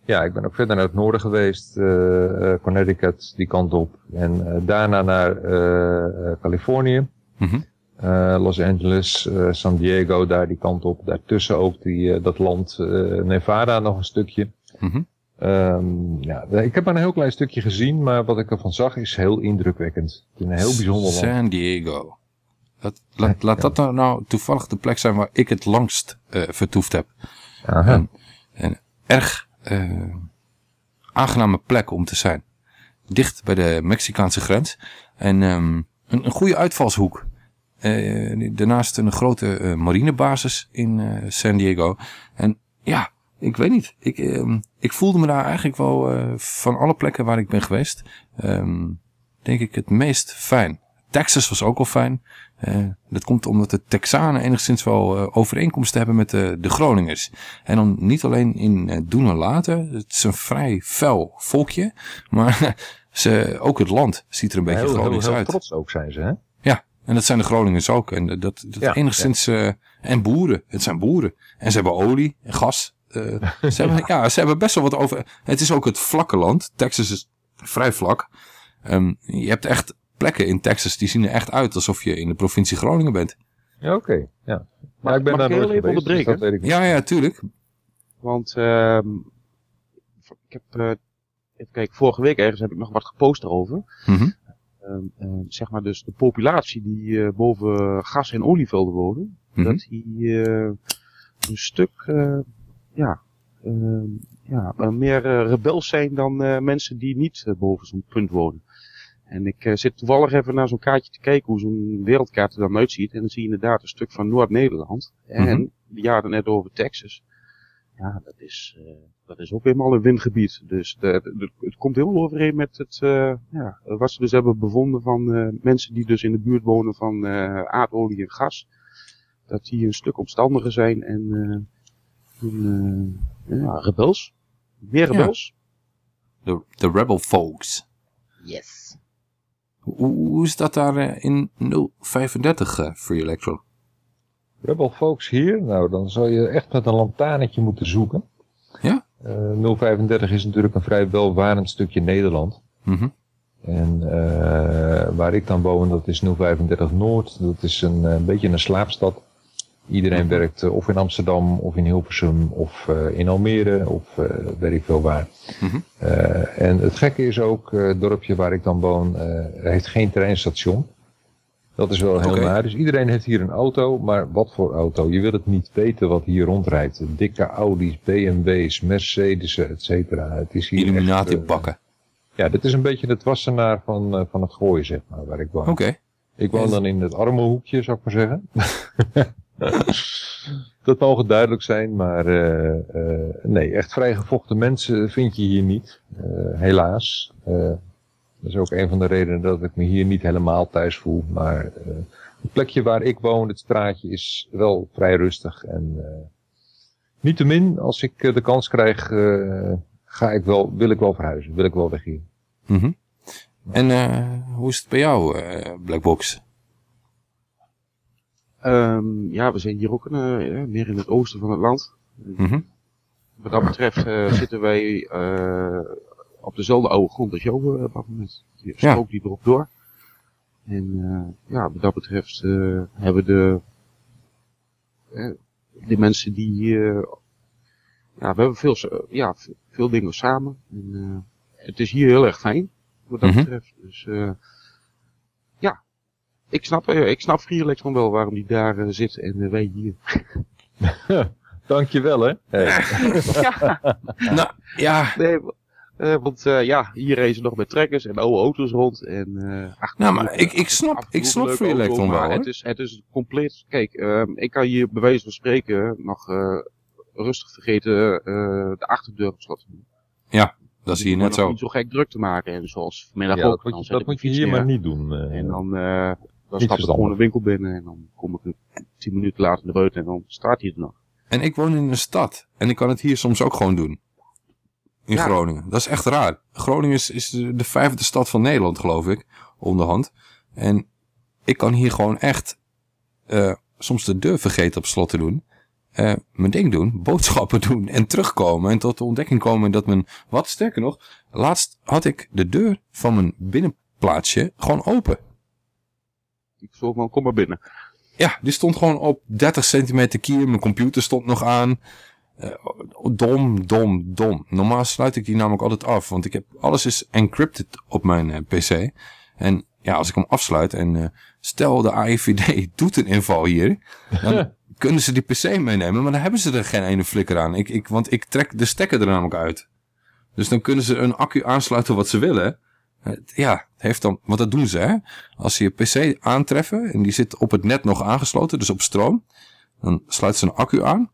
Ja, ik ben ook verder naar het noorden geweest, eh, eh, Connecticut, die kant op. En eh, daarna naar Californië, Mhm. Los Angeles, San Diego, daar die kant op. Daartussen ook die, dat land Nevada nog een stukje. Mhm. Ehm, ja, ik heb maar een heel klein stukje gezien, maar wat ik ervan zag is heel indrukwekkend. Het is een heel bijzonder land. San Diego. Dat, laat laat dat nou, nou toevallig de plek zijn waar ik het langst vertoefd heb. Aha. Een, een erg eh, aangename plek om te zijn. Dicht bij de Mexicaanse grens. En ehm, een, goede uitvalshoek. Eh, daarnaast een grote eh, marinebasis in San Diego. En ja, ik weet niet. Ik, ehm, ik voelde me daar eigenlijk wel van alle plekken waar ik ben geweest. ehm, denk ik het meest fijn. Texas was ook wel fijn. Dat komt omdat de Texanen enigszins wel eh, overeenkomsten hebben met de, de Groningers. En dan niet alleen in eh, doen en laten. Het is een vrij fel volkje. Maar ze, ook het land ziet er een beetje heel, Gronings heel uit. trots ook zijn ze, hè? Ja, en dat zijn de Groningers ook. En dat, dat Ja, enigszins... eh, en boeren. Het zijn boeren. En ze hebben olie en gas. Ze, hebben, ja, ze hebben best wel wat over... Het is ook het vlakke land. Texas is vrij vlak. Ehm, je hebt echt plekken in Texas die zien er echt uit alsof je in de provincie Groningen bent. Ja, oké. Ja. Maar ik ben daar nooit even geweest, dus onderbreken? dat weet ik niet. Ja, ja, tuurlijk. Want ehm, ik heb, eh, even kijken, vorige week ergens heb ik nog wat gepost erover. Mhm. Ehm, ehm, zeg maar dus de populatie die eh, boven gas- en olievelden wonen, Mhm. dat die eh, een stuk eh, ja, ehm, ja, meer rebels zijn dan eh, mensen die niet boven zo'n punt wonen. En ik eh, zit toevallig even naar zo'n kaartje te kijken hoe zo'n wereldkaart er dan uitziet. En dan zie je inderdaad een stuk van Noord-Nederland. En Mhm. je had het net over Texas. Ja, dat is, eh, dat is ook helemaal een windgebied. Dus de, de- het komt heel overeen met het, eh, ja, wat ze dus hebben bevonden van eh, mensen die dus in de buurt wonen van eh, aardolie en gas. Dat die een stuk opstandiger zijn en eh, een, eh, ja, rebels. Meer Ja. rebels. De, de Rebel Folks. Yes. Hoe, is dat daar eh, in 035 eh, Free Electro? Rebel Folks hier, nou dan zou je echt met een lantaarnetje moeten zoeken. Ja? Eh 035 is natuurlijk een vrij welvarend stukje Nederland. Mhm. En eh, waar ik dan woon, dat is 035 Noord. Dat is een, eh, een beetje een slaapstad. Iedereen werkt eh, of in Amsterdam, of in Hilversum, of eh, in Almere, of eh, weet ik veel waar. Mhm. En het gekke is ook, het dorpje waar ik dan woon, heeft geen treinstation. Dat is wel heel naar. Dus iedereen heeft hier een auto, maar wat voor auto? Je wil het niet weten wat hier rondrijdt. Dikke Audi's, BMW's, Mercedes'en, et cetera. Het is hier Illuminati echt, ja, dit is een beetje het wassenaar van, van het gooien, zeg maar, waar ik woon. Oké. Ik woon dan in het arme hoekje, zou ik maar zeggen. dat mogen duidelijk zijn, maar eh, eh, nee, echt vrijgevochten mensen vind je hier niet. Eh, helaas. Dat is ook een van de redenen dat ik me hier niet helemaal thuis voel. Maar het plekje waar ik woon, het straatje, is wel vrij rustig. En niettemin, als ik de kans krijg, ga ik wel, wil ik wel verhuizen. Wil ik wel weg hier. Mhm. En hoe is het bij jou, Blackbox? Ehm, ja, we zijn hier ook een, eh, meer in het oosten van het land. Mhm. Wat dat betreft eh, zitten wij eh, op dezelfde oude grond als jou op dat moment. Die Ja. strook die erop door. En ja, wat dat betreft hebben de, de mensen die... ja, we hebben veel, ja, veel dingen samen. En, het is hier heel erg fijn, wat dat Mhm. betreft. Dus ik snap, eh, ik snap Free Electron wel waarom die daar eh, zit en eh, wij hier. Dankjewel, hè. Hey. ja. Nou, ja. Nee, eh, want eh, ja, hier racen nog met trekkers en oude auto's rond. En, eh, ach, Nou, maar ik, ik snap, ik snap Electron auto, wel, maar. Het is, het is compleet... Kijk, ehm, ik kan hier bij wijze van spreken nog eh, rustig vergeten eh, de achterdeur op slot te doen. Ja, dat hier Om net nog zo. niet zo gek druk te maken. En zoals vanmiddag Ja, ook. dat moet dan je, dat moet je hier maar niet doen. eh. En dan, eh dan stap ik gewoon de winkel binnen en dan kom ik een- tien minuten later naar buiten en dan staat hij er nog. En ik woon in een stad. En ik kan het hier soms ook gewoon doen. In Ja. Groningen. Dat is echt raar. Groningen is, is de, de vijfde stad van Nederland, geloof ik. Onderhand. En ik kan hier gewoon echt eh, soms de deur vergeten op slot te doen. eh, mijn ding doen, boodschappen doen en terugkomen. En tot de ontdekking komen dat mijn... Wat sterker nog, laatst had ik de deur van mijn binnenplaatsje gewoon open. Ik zo van, kom maar binnen. Ja, die stond gewoon op 30 centimeter kier. Mijn computer stond nog aan. Eh, dom, dom, dom. Normaal sluit ik die namelijk altijd af. Want ik heb, alles is encrypted op mijn eh, pc. En ja, als ik hem afsluit en eh, stel de AIVD doet een inval hier. Dan kunnen ze die pc meenemen. Maar dan hebben ze er geen ene flikker aan. Ik, ik, want ik trek de stekker er namelijk uit. Dus dan kunnen ze een accu aansluiten wat ze willen. Ja, heeft dan, want dat doen ze hè. Als ze je pc aantreffen en die zit op het net nog aangesloten, dus op stroom. Dan sluiten ze een accu aan.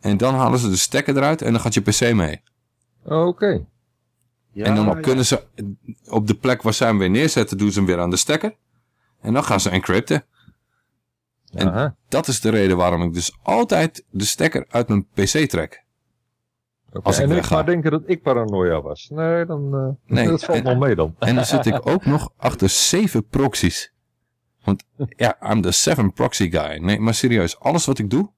En dan halen ze de stekker eruit en dan gaat je pc mee. Oké. en dan kunnen ze op de plek waar zij hem weer neerzetten, doen ze hem weer aan de stekker. En dan gaan ze encrypten. En dat is de reden waarom ik dus altijd de stekker uit mijn pc trek. Als ik en ik wegga. maar denken dat ik paranoia was. Nee, dan, eh, Nee, dat valt en- nog mee dan. En dan zit ik ook nog achter zeven proxies. Want ja, I'm the seven proxy guy. Nee, maar serieus, alles wat ik doe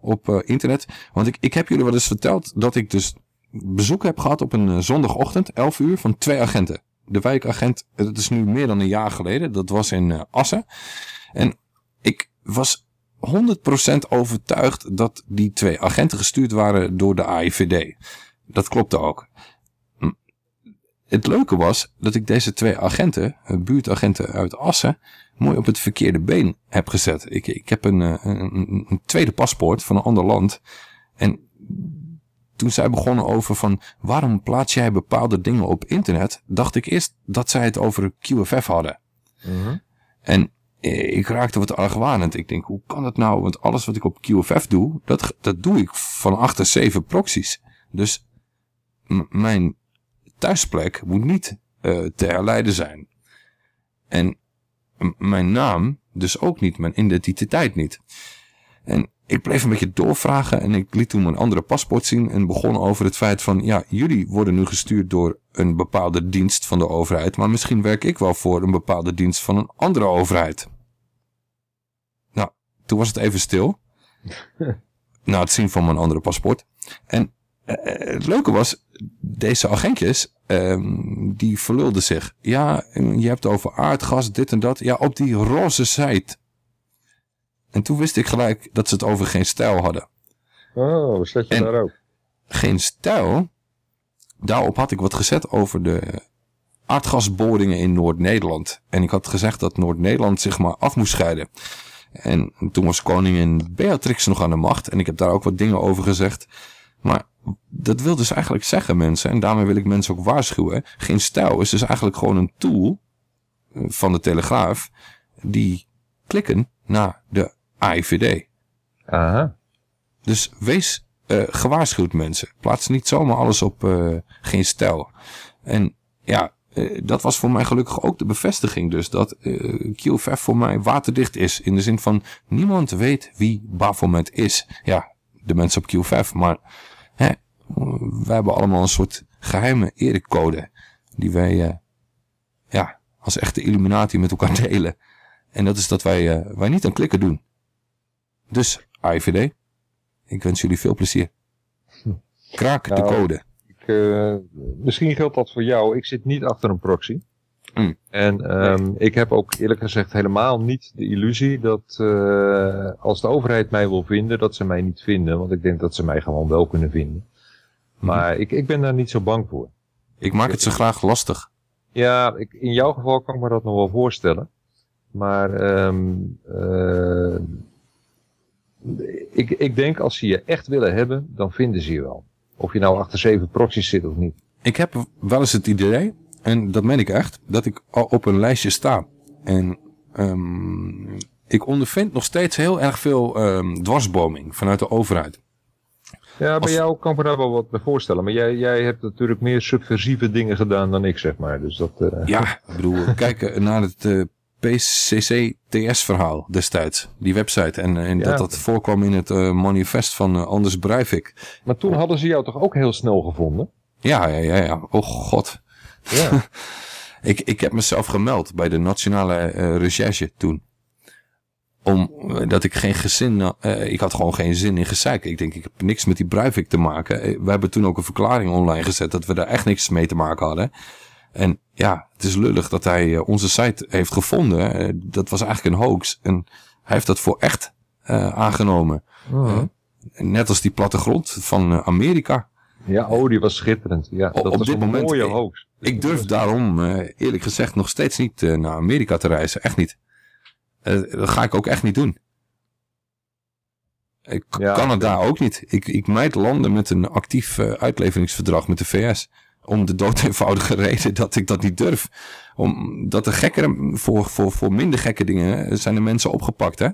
op eh, internet. Want ik, ik heb jullie wel eens verteld dat ik dus bezoek heb gehad op een eh, zondagochtend, 11 uur, van twee agenten. De wijkagent, dat is nu meer dan een jaar geleden, dat was in eh, Assen. En ik was 100% overtuigd dat die twee agenten gestuurd waren door de AIVD. Dat klopte ook. Hm. Het leuke was dat ik deze twee agenten, eh, buurtagenten uit Assen, mooi op het verkeerde been heb gezet. Ik, ik heb een, eh, een, een, een tweede paspoort van een ander land. En toen zij begonnen over van waarom plaats jij bepaalde dingen op internet, dacht ik eerst dat zij het over QFF hadden. En eh, ik raakte wat argwanend. Ik denk, hoe kan dat nou? Want alles wat ik op QFF doe, dat, dat doe ik van achter zeven proxies. Dus mijn thuisplek moet niet eh, te herleiden zijn. En mijn naam dus ook niet, mijn identiteit niet. En ik bleef een beetje doorvragen en ik liet toen mijn andere paspoort zien en begon over het feit van, ja, jullie worden nu gestuurd door een bepaalde dienst van de overheid, maar misschien werk ik wel voor een bepaalde dienst van een andere overheid. Toen was het even stil. Na het zien van mijn andere paspoort. En eh, het leuke was, deze agentjes, ehm, die verlulden zich. Ja, je hebt over aardgas, dit en dat. Ja, op die roze site. En toen wist ik gelijk dat ze het over geen stijl hadden. Oh, zet je En- daar ook? Geen stijl, daarop had ik wat gezet over de aardgasboringen in Noord-Nederland. En ik had gezegd dat Noord-Nederland zich maar af moest scheiden. En toen was koningin Beatrix nog aan de macht. En ik heb daar ook wat dingen over gezegd. Maar dat wil dus eigenlijk zeggen mensen, en daarmee wil ik mensen ook waarschuwen. Geen stijl is dus eigenlijk gewoon een tool eh, van de Telegraaf. Die klikken naar de AIVD. Aha. Dus wees eh, gewaarschuwd mensen. Plaats niet zomaar alles op eh, geen stijl. En ja, eh, dat was voor mij gelukkig ook de bevestiging dus. Dat eh QFF voor mij waterdicht is. In de zin van niemand weet wie Baphomet is. Ja, de mensen op QFF. Maar hè, wij hebben allemaal een soort geheime erecode. Die wij eh, ja, als echte Illuminati met elkaar delen. En dat is dat wij, wij niet aan klikken doen. Dus AIVD, ik wens jullie veel plezier. Kraak de Nou, code. Eh, misschien geldt dat voor jou. Ik zit niet achter een proxy. Mm. En ehm, ik heb ook eerlijk gezegd helemaal niet de illusie dat eh, als de overheid mij wil vinden, dat ze mij niet vinden. Want ik denk dat ze mij gewoon wel kunnen vinden. Maar ik, ik ben daar niet zo bang voor. Ik maak het ze graag lastig. Ja, ik, in jouw geval kan ik me dat nog wel voorstellen. Maar ehm, eh, ik, ik denk als ze je echt willen hebben, dan vinden ze je wel. Of je nou achter zeven proxies zit of niet. Ik heb wel eens het idee, en dat meen ik echt, dat ik al op een lijstje sta. En ehm, ik ondervind nog steeds heel erg veel ehm, dwarsboming vanuit de overheid. Ja, bij Als- jou kan ik me daar wel wat bij voorstellen. Maar jij, jij hebt natuurlijk meer subversieve dingen gedaan dan ik, zeg maar. Dus dat, eh, Ja, ik bedoel, kijk naar het eh, PCC-TS-verhaal destijds. Die website. En, en Ja. dat dat voorkwam in het eh, manifest van eh, Anders Breivik. Maar toen hadden ze jou toch ook heel snel gevonden? Ja, ja, ja. ja. Oh god. Ja. ik, ik heb mezelf gemeld bij de Nationale eh, Recherche toen. Omdat ik geen gezin... eh ik had gewoon geen zin in gezeik. Ik denk, ik heb niks met die Breivik te maken. Eh, We hebben toen ook een verklaring online gezet dat we daar echt niks mee te maken hadden. En ja, het is lullig dat hij eh, onze site heeft gevonden. Eh, dat was eigenlijk een hoax. En hij heeft dat voor echt eh, aangenomen. Oh. Net als die plattegrond van Amerika. Ja, oh, die was schitterend. Ja, dat op was dit een moment, mooie ik- hoax. Ik durf daarom eh, eerlijk gezegd nog steeds niet naar Amerika te reizen. Echt niet. Dat ga ik ook echt niet doen. Ik Ja, Canada ook niet. Ik, ik mijd landen met een actief uitleveringsverdrag met de VS. Om de dood eenvoudige reden dat ik dat niet durf. Omdat de gekkere, voor, voor, voor minder gekke dingen zijn de mensen opgepakt hè.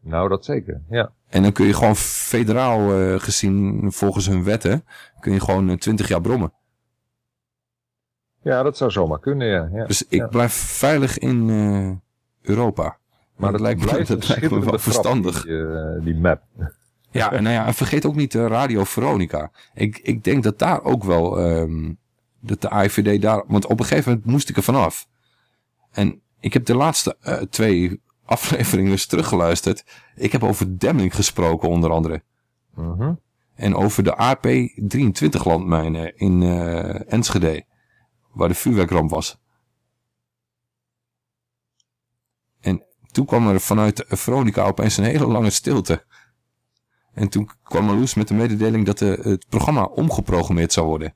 Nou, dat zeker, ja. En dan kun je gewoon federaal eh, gezien volgens hun wetten, kun je gewoon eh, 20 jaar brommen. Ja, dat zou zomaar kunnen, ja. ja. Dus ik Ja. blijf veilig in eh, Europa. Maar dat lijkt me, dat lijkt me wel verstandig. Die, die map. Ja, en nou ja, en vergeet ook niet de Radio Veronica. Ik, ik denk dat daar ook wel, ehm, dat de AIVD daar, want op een gegeven moment moest ik er vanaf. En ik heb de laatste eh, twee afleveringen eens teruggeluisterd. Ik heb over Demming gesproken onder andere. Mhm. En over de AP23 landmijnen in eh, Enschede. Waar de vuurwerkramp was. En toen kwam er vanuit Veronica opeens een hele lange stilte. En toen kwam Marloes met de mededeling dat de, het programma omgeprogrammeerd zou worden.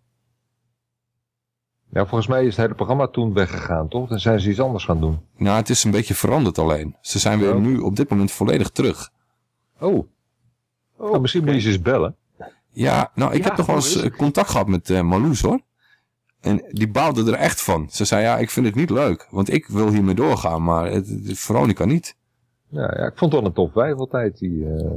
Ja, volgens mij is het hele programma toen weggegaan, toch? Dan zijn ze iets anders gaan doen. Nou, het is een beetje veranderd alleen. Ze zijn weer Oh. nu op dit moment volledig terug. Oh. nou, misschien moet je ze eens bellen. Ja, nou, ik Ja, heb nog wel eens is eh, contact gehad met eh Marloes hoor. En die baalde er echt van. Ze zei, ja, ik vind het niet leuk. Want ik wil hiermee doorgaan, maar het, het- Veronica niet. Ja, ja, ik vond het wel een top 5 altijd. Die, eh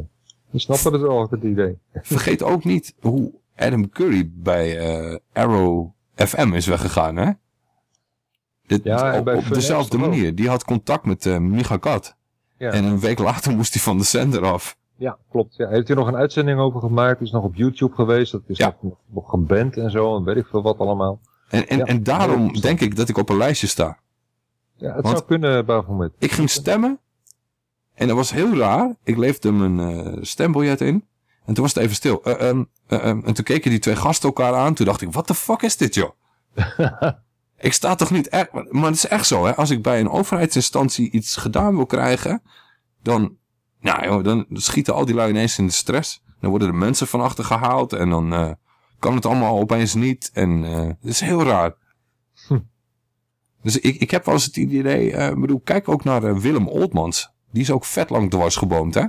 die snappen het wel, het idee. Vergeet ook niet hoe Adam Curry bij eh, Arrow FM is weggegaan, hè? Dit, Ja, op, dezelfde ook. manier. Die had contact met eh Micha Kat. Ja. En een week later moest hij van de zender af. Ja, klopt. Ja. Heeft hij nog een uitzending over gemaakt? Is nog op YouTube geweest. Dat is Ja. nog, nog geband en zo. En weet ik veel wat allemaal. En, en, Ja, en daarom denk ik dat ik op een lijstje sta. Ja, het Want- zou kunnen, Baphomet. Ik ging stemmen. En dat was heel raar. Ik leefde mijn eh, stembiljet in. En toen was het even stil. Eh, ehm, eh, ehm, en toen keken die twee gasten elkaar aan. Toen dacht ik, wat de fuck is dit joh? ik sta toch niet echt... Maar het is echt zo hè. Als ik bij een overheidsinstantie iets gedaan wil krijgen. Dan Nou joh, dan schieten al die lui ineens in de stress. Dan worden de mensen van achter gehaald en dan eh, kan het allemaal opeens niet. En eh het is heel raar. Dus ik, ik heb wel eens het idee, ik bedoel, kijk ook naar Willem Oltmans. Die is ook vet lang dwarsgeboomd, hè?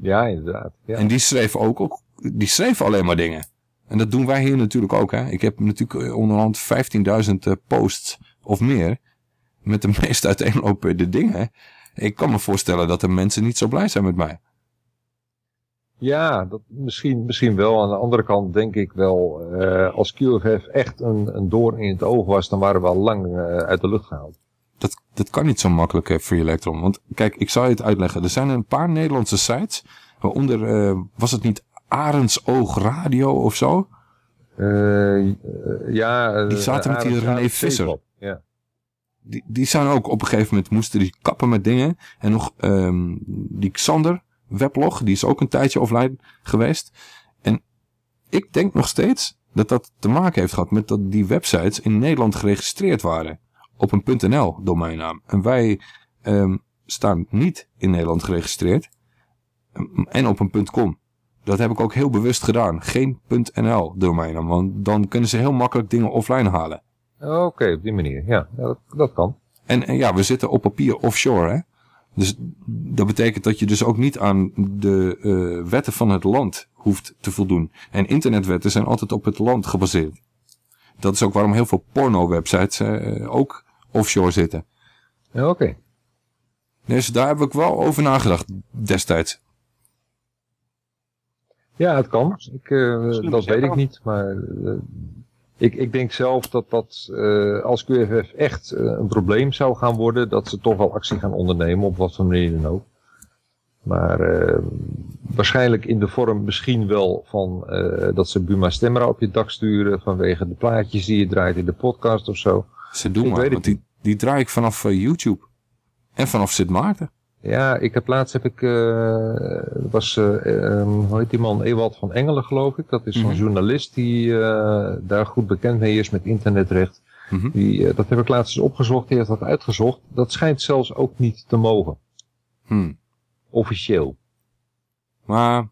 Ja, inderdaad. Ja. En die schreef ook, ook, die schreef alleen maar dingen. En dat doen wij hier natuurlijk ook, hè? Ik heb natuurlijk eh, onderhand 15.000 eh, posts of meer. Met de meest uiteenlopende dingen. Ik kan me voorstellen dat de mensen niet zo blij zijn met mij. Ja, dat misschien, misschien wel. Aan de andere kant denk ik wel, eh, als QFF echt een, een doorn in het oog was, dan waren we al lang uit de lucht gehaald. Dat, dat kan niet zo makkelijk, eh, Free Electron. Want kijk, ik zal je het uitleggen. Er zijn een paar Nederlandse sites. Waaronder, was het niet Arendsoog Radio of zo? Eh, ja, eh, Die zaten met die René Visser. Ja. Die, die zijn ook op een gegeven moment moesten die kappen met dingen. En nog ehm, die Xander weblog, die is ook een tijdje offline geweest. En ik denk nog steeds dat dat te maken heeft gehad met dat die websites in Nederland geregistreerd waren. Op een .nl domeinnaam. En wij ehm, staan niet in Nederland geregistreerd. Ehm, En op een .com. Dat heb ik ook heel bewust gedaan. Geen .nl domeinnaam. Want dan kunnen ze heel makkelijk dingen offline halen. Oké, op die manier. Ja, dat, dat kan. En, en ja, we zitten op papier offshore, hè. Dus dat betekent dat je dus ook niet aan de eh, wetten van het land hoeft te voldoen. En internetwetten zijn altijd op het land gebaseerd. Dat is ook waarom heel veel porno-websites eh, ook offshore zitten. Ja, Oké. Dus daar heb ik wel over nagedacht destijds. Ja, het kan. Ik, eh, dat weet ik niet. Maar eh, ik, ik denk zelf dat dat eh, als QFF echt een probleem zou gaan worden, dat ze toch wel actie gaan ondernemen, op wat voor manier dan ook. Maar eh, waarschijnlijk in de vorm misschien wel van eh, dat ze Buma Stemra op je dak sturen vanwege de plaatjes die je draait in de podcast of zo. Ze doen Ik maar, want die, die draai ik vanaf YouTube. En vanaf Sint Maarten. Ja, ik heb laatst heb ik, er was, eh, ehm, hoe heet die man, Ewald van Engelen geloof ik. Dat is zo'n Mhm. journalist die eh, daar goed bekend mee is met internetrecht. Mhm. Die, dat heb ik laatst eens opgezocht, die heeft dat uitgezocht. Dat schijnt zelfs ook niet te mogen, Hmm. officieel. Maar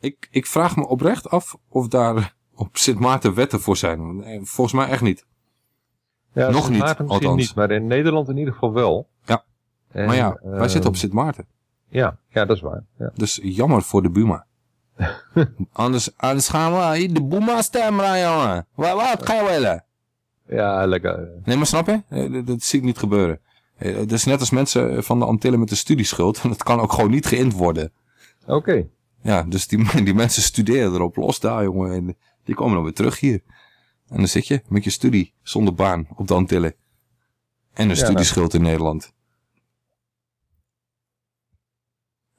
ik, ik vraag me oprecht af of daar op Sint Maarten wetten voor zijn. Volgens mij echt niet. Ja, Nog Sint niet, Maarten althans. niet, maar in Nederland in ieder geval wel. En, maar ja, wij eh, zitten op Sint Maarten. Ja, ja, dat is waar. Ja. Dus jammer voor de Buma. anders, anders gaan we hier de Buma stemmen, jongen. Wat, wat ga je willen? Ja, lekker. Nee, maar snap je? Eh, Dat, dat zie ik niet gebeuren. Eh, Dat is net als mensen van de Antillen met de studieschuld. Dat kan ook gewoon niet geïnd worden. Oké. Ja, dus die, die mensen studeren erop los daar, jongen. En die komen dan weer terug hier. En dan zit je met je studie zonder baan op de Antillen. En een Ja, studieschuld in Nederland.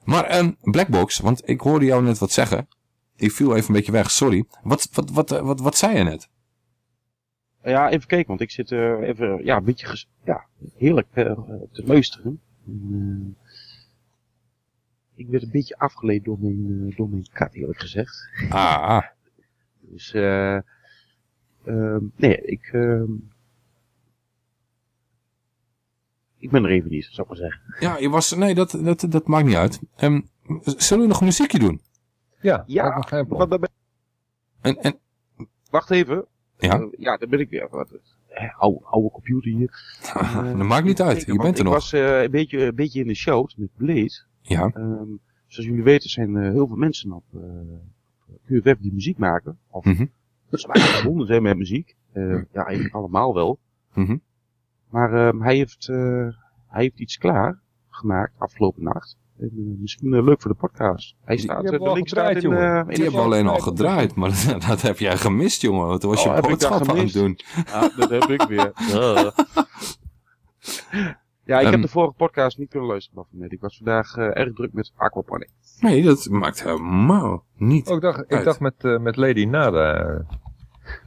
Maar ehm Blackbox, want ik hoorde jou net wat zeggen. Ik viel even een beetje weg, sorry. Wat, wat, wat, eh, wat, wat zei je net? Ja, even kijken, want ik zit eh, even ja, een beetje ja, heerlijk eh, te luisteren. En, ik werd een beetje afgeleid door mijn, door mijn kat, eerlijk gezegd. Ah, Dus, eh ehm, nee, ik, ik ben er even niet, zou ik maar zeggen. ja, je was, nee, dat, dat, dat maakt niet uit. Ehm, zullen we nog een muziekje doen? Ja, Ja, En, en, wacht even. Ja? Eh, ja, daar ben ik weer. Wat, eh, oude, oude computer hier. Eh, dat maakt niet uit, je bent er ik nog. was eh, een, beetje, een beetje in de show met Blade. Ja, Ehm, zoals jullie weten zijn er heel veel mensen op eh QFF die muziek maken. Of Mhm. dat ze eigenlijk verbonden zijn met muziek. Eh, ja, eigenlijk allemaal wel. Mhm. Maar ehm, hij, heeft, eh, hij heeft iets klaar gemaakt afgelopen nacht. En, eh, misschien eh, leuk voor de podcast. Hij staat, eh, we de link gedraaid, staat in, jongen. in die hebben we alleen al gedraaid, maar dat, dat heb jij gemist, jongen. Want toen was je Oh, heb ik dat boodschappen aan het gemist? doen. Ja, dat heb ik weer. Ja, ik Ehm. heb de vorige podcast niet kunnen luisteren. Baphomet. Ik was vandaag erg druk met aquaponic. Nee, dat maakt helemaal niet. Oh, ik dacht, ik dacht met, met Lady Nada.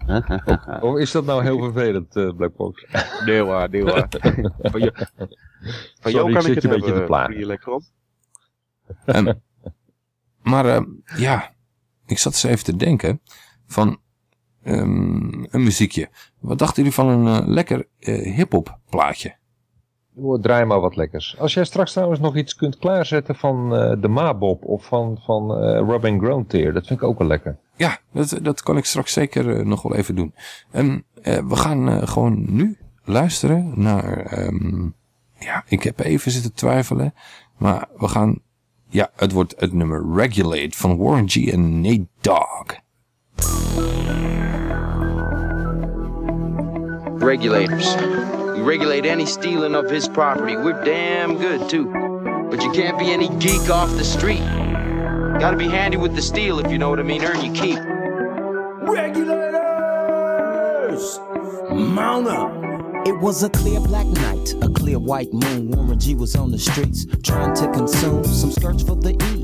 Eh. Of is dat nou heel vervelend, eh Blackbox? nee hoor, nee hoor. van, je, van Sorry, jou ik kan ik het een beetje te plagen. Maar ehm, ja, ik zat eens even te denken van ehm, een muziekje. Wat dachten jullie van een eh, lekker eh hip-hop plaatje? Oh, draai maar wat lekkers. Als jij straks trouwens nog iets kunt klaarzetten van eh, de Mabob of van, van eh Robin Grontier, dat vind ik ook wel lekker. Ja, dat, dat kan ik straks zeker eh, nog wel even doen. En eh, we gaan eh, gewoon nu luisteren naar... ehm, ja, ik heb even zitten twijfelen. Maar we gaan... Ja, het wordt het nummer Regulate van Warren G en Nate Dogg. Regulators. We regulate any stealing of his property. We're damn good, too. But you can't be any geek off the street. Gotta be handy with the steel, if you know what I mean. Earn your keep. Regulators! Mount up! It was a clear black night, a clear white moon. Warren G was on the streets trying to consume some skirts for the E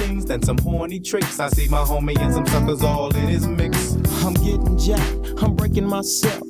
things than some horny tricks. I see my homie and some suckers all in his mix. I'm getting jacked, I'm breaking myself.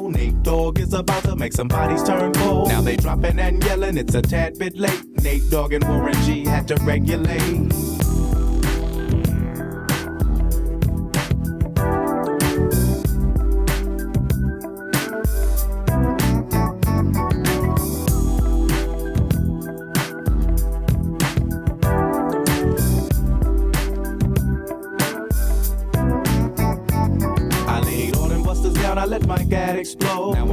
Nate Dogg is about to make some bodies turn cold. Now they dropping and yelling, it's a tad bit late. Nate Dogg and Warren G had to regulate.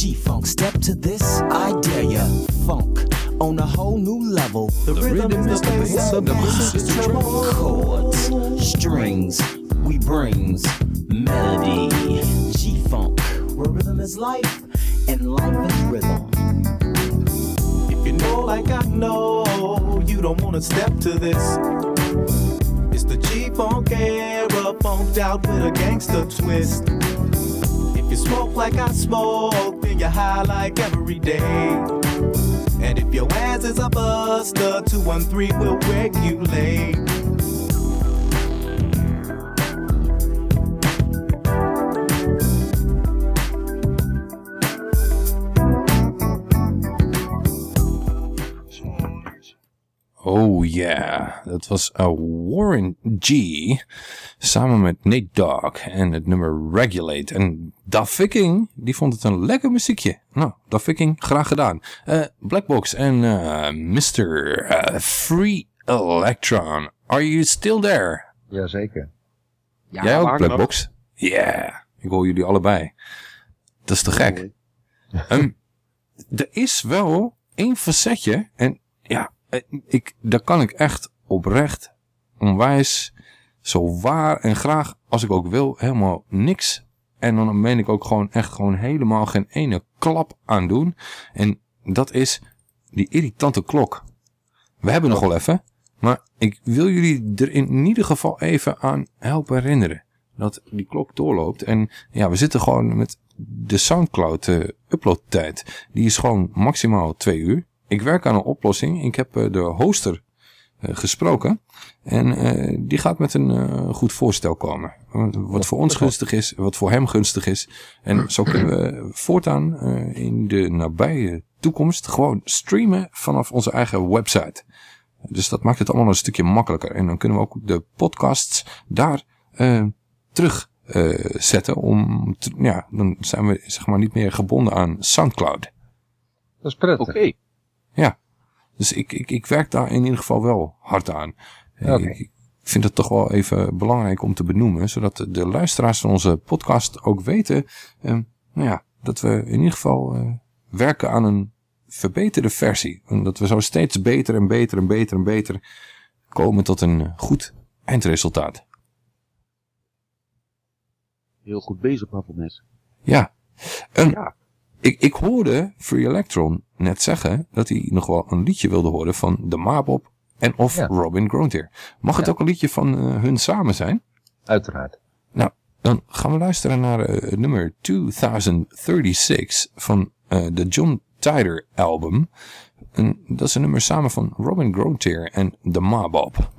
G Funk, step to this, I dare ya. Funk on a whole new level. The rhythm is the bass, the bass is the treble. Chords, strings, we brings melody. G Funk, where rhythm is life and life is rhythm. If you know like I know, you don't wanna step to this. It's the G-Funk era, funked out with a gangster twist. You smoke like I smoke, then you're high like every day. And if your ass is a buster, 213 will regulate. Oh yeah, dat was uh, Warren G. Samen met Nate Dogg en het nummer Regulate. En Da Viking, die vond het een lekker muziekje. Nou, Da Viking, graag gedaan. Eh, Blackbox en eh, Mr. Free Electron. Are you still there? Jazeker. Jij ook, Blackbox? Yeah, ik hoor jullie allebei. Dat is te gek. Ehm, er is wel één facetje. En ja, ik, daar kan ik echt oprecht onwijs, zo waar en graag als ik ook wil, helemaal niks. En dan ben ik ook gewoon echt gewoon helemaal geen ene klap aan doen. En dat is die irritante klok. We hebben nog wel even, maar ik wil jullie er in ieder geval even aan helpen herinneren. Dat die klok doorloopt. En ja, we zitten gewoon met de Soundcloud eh, uploadtijd. Die is gewoon maximaal twee uur. Ik werk aan een oplossing. Ik heb eh, de hoster eh, gesproken. En eh, die gaat met een eh, goed voorstel komen. Wat voor ons gunstig is, wat voor hem gunstig is. En zo kunnen we voortaan eh, in de nabije toekomst gewoon streamen vanaf onze eigen website. Dus dat maakt het allemaal een stukje makkelijker. En dan kunnen we ook de podcasts daar eh, terug eh, zetten. Om te- ja, dan zijn we zeg maar niet meer gebonden aan Soundcloud. Dat is prettig. Oké. Ja, dus ik, ik, ik werk daar in ieder geval wel hard aan. Eh. Ik, ik vind het toch wel even belangrijk om te benoemen, zodat de- luisteraars van onze podcast ook weten eh, nou ja, dat we in ieder geval eh, werken aan een verbeterde versie. En dat we zo steeds beter en beter en beter en beter komen tot een eh, goed eindresultaat. Heel goed bezig, Baphomet. Ja. En Ik, ik hoorde Free Electron net zeggen dat hij nog wel een liedje wilde horen van de Mabop en of Robin Grontier. Mag het ook een liedje van eh, hun samen zijn? Uiteraard. Nou, dan gaan we luisteren naar eh, nummer 2036 van eh, de John Tider album. En dat is een nummer samen van Robin Grontier en de Mabop.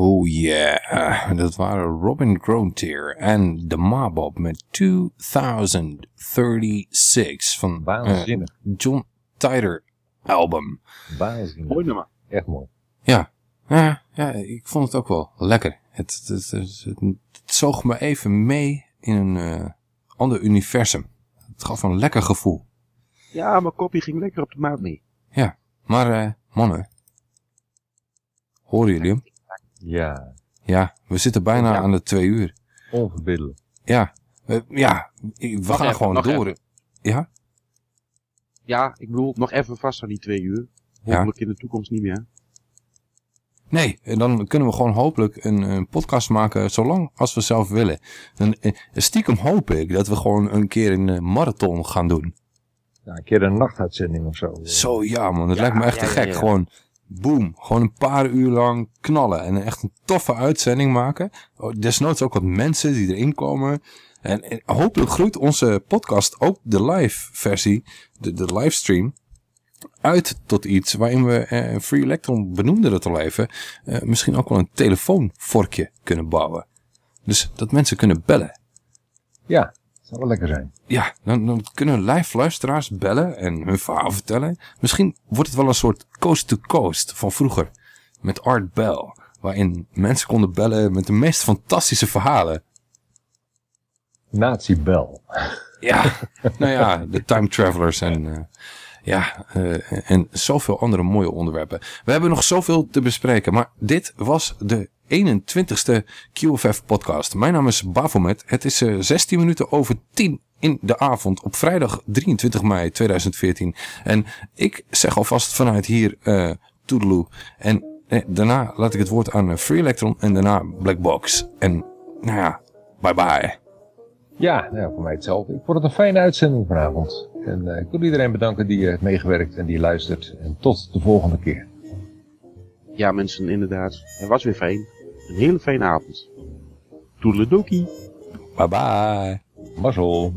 Oh yeah, dat waren Robin Grontier en de Mabob met 2036 van eh, Waanzinnig. John Tider album. Waanzinnig. Mooi nummer. Echt mooi. Ja. Ja, ja, ik vond het ook wel lekker. Het, het, het, het, het zoog me even mee in een eh, ander universum. Het gaf een lekker gevoel. Ja, mijn kopje ging lekker op de maat mee. Ja, maar eh, mannen. Horen jullie hem? Ja, Ja, we zitten bijna Ja. aan de twee uur. onverbiddelijk. Ja, ja, we gaan even, gewoon nog door. even. Ja? Ja, ik bedoel, nog even vast aan die twee uur. Ja. Hopelijk in de toekomst niet meer. Nee, en dan kunnen we gewoon hopelijk een, een podcast maken zolang als we zelf willen. Dan, eh, stiekem hoop ik dat we gewoon een keer een eh, marathon gaan doen. Ja, een keer een nachtuitzending of zo. Zo ja man, dat Ja, lijkt me echt ja, te ja, gek. ja. Gewoon boom, gewoon een paar uur lang knallen en echt een toffe uitzending maken. Oh, Desnoods ook wat mensen die erin komen. En, hopelijk groeit onze podcast ook de live versie, de, de livestream, uit tot iets waarin we, eh, Free Electron benoemde het al even, eh, misschien ook wel een telefoonvorkje kunnen bouwen. Dus dat mensen kunnen bellen. Ja, zou wel lekker zijn. Ja, dan, dan kunnen live luisteraars bellen en hun verhaal vertellen. Misschien wordt het wel een soort coast to coast van vroeger. Met Art Bell. Waarin mensen konden bellen met de meest fantastische verhalen. Nazi-bel. Ja, nou ja, de time travelers en, eh, ja, eh, en zoveel andere mooie onderwerpen. We hebben nog zoveel te bespreken, maar dit was de 21ste QFF podcast. Mijn naam is Bafomet. Het is eh, 16 minuten over 10 in de avond op vrijdag 23 mei 2014. En ik zeg alvast vanuit hier eh toedeloe. En eh, daarna laat ik het woord aan eh, Free Electron en daarna Black Box. En nou ja, bye bye. Ja, nou ja, voor mij hetzelfde. Ik vond het een fijne uitzending vanavond. En eh, ik wil iedereen bedanken die eh, heeft meegewerkt en die luistert. En tot de volgende keer. Ja, mensen, inderdaad. Het was weer fijn. Een hele fijne avond. Toedeledokie. Bye bye. Mazzel.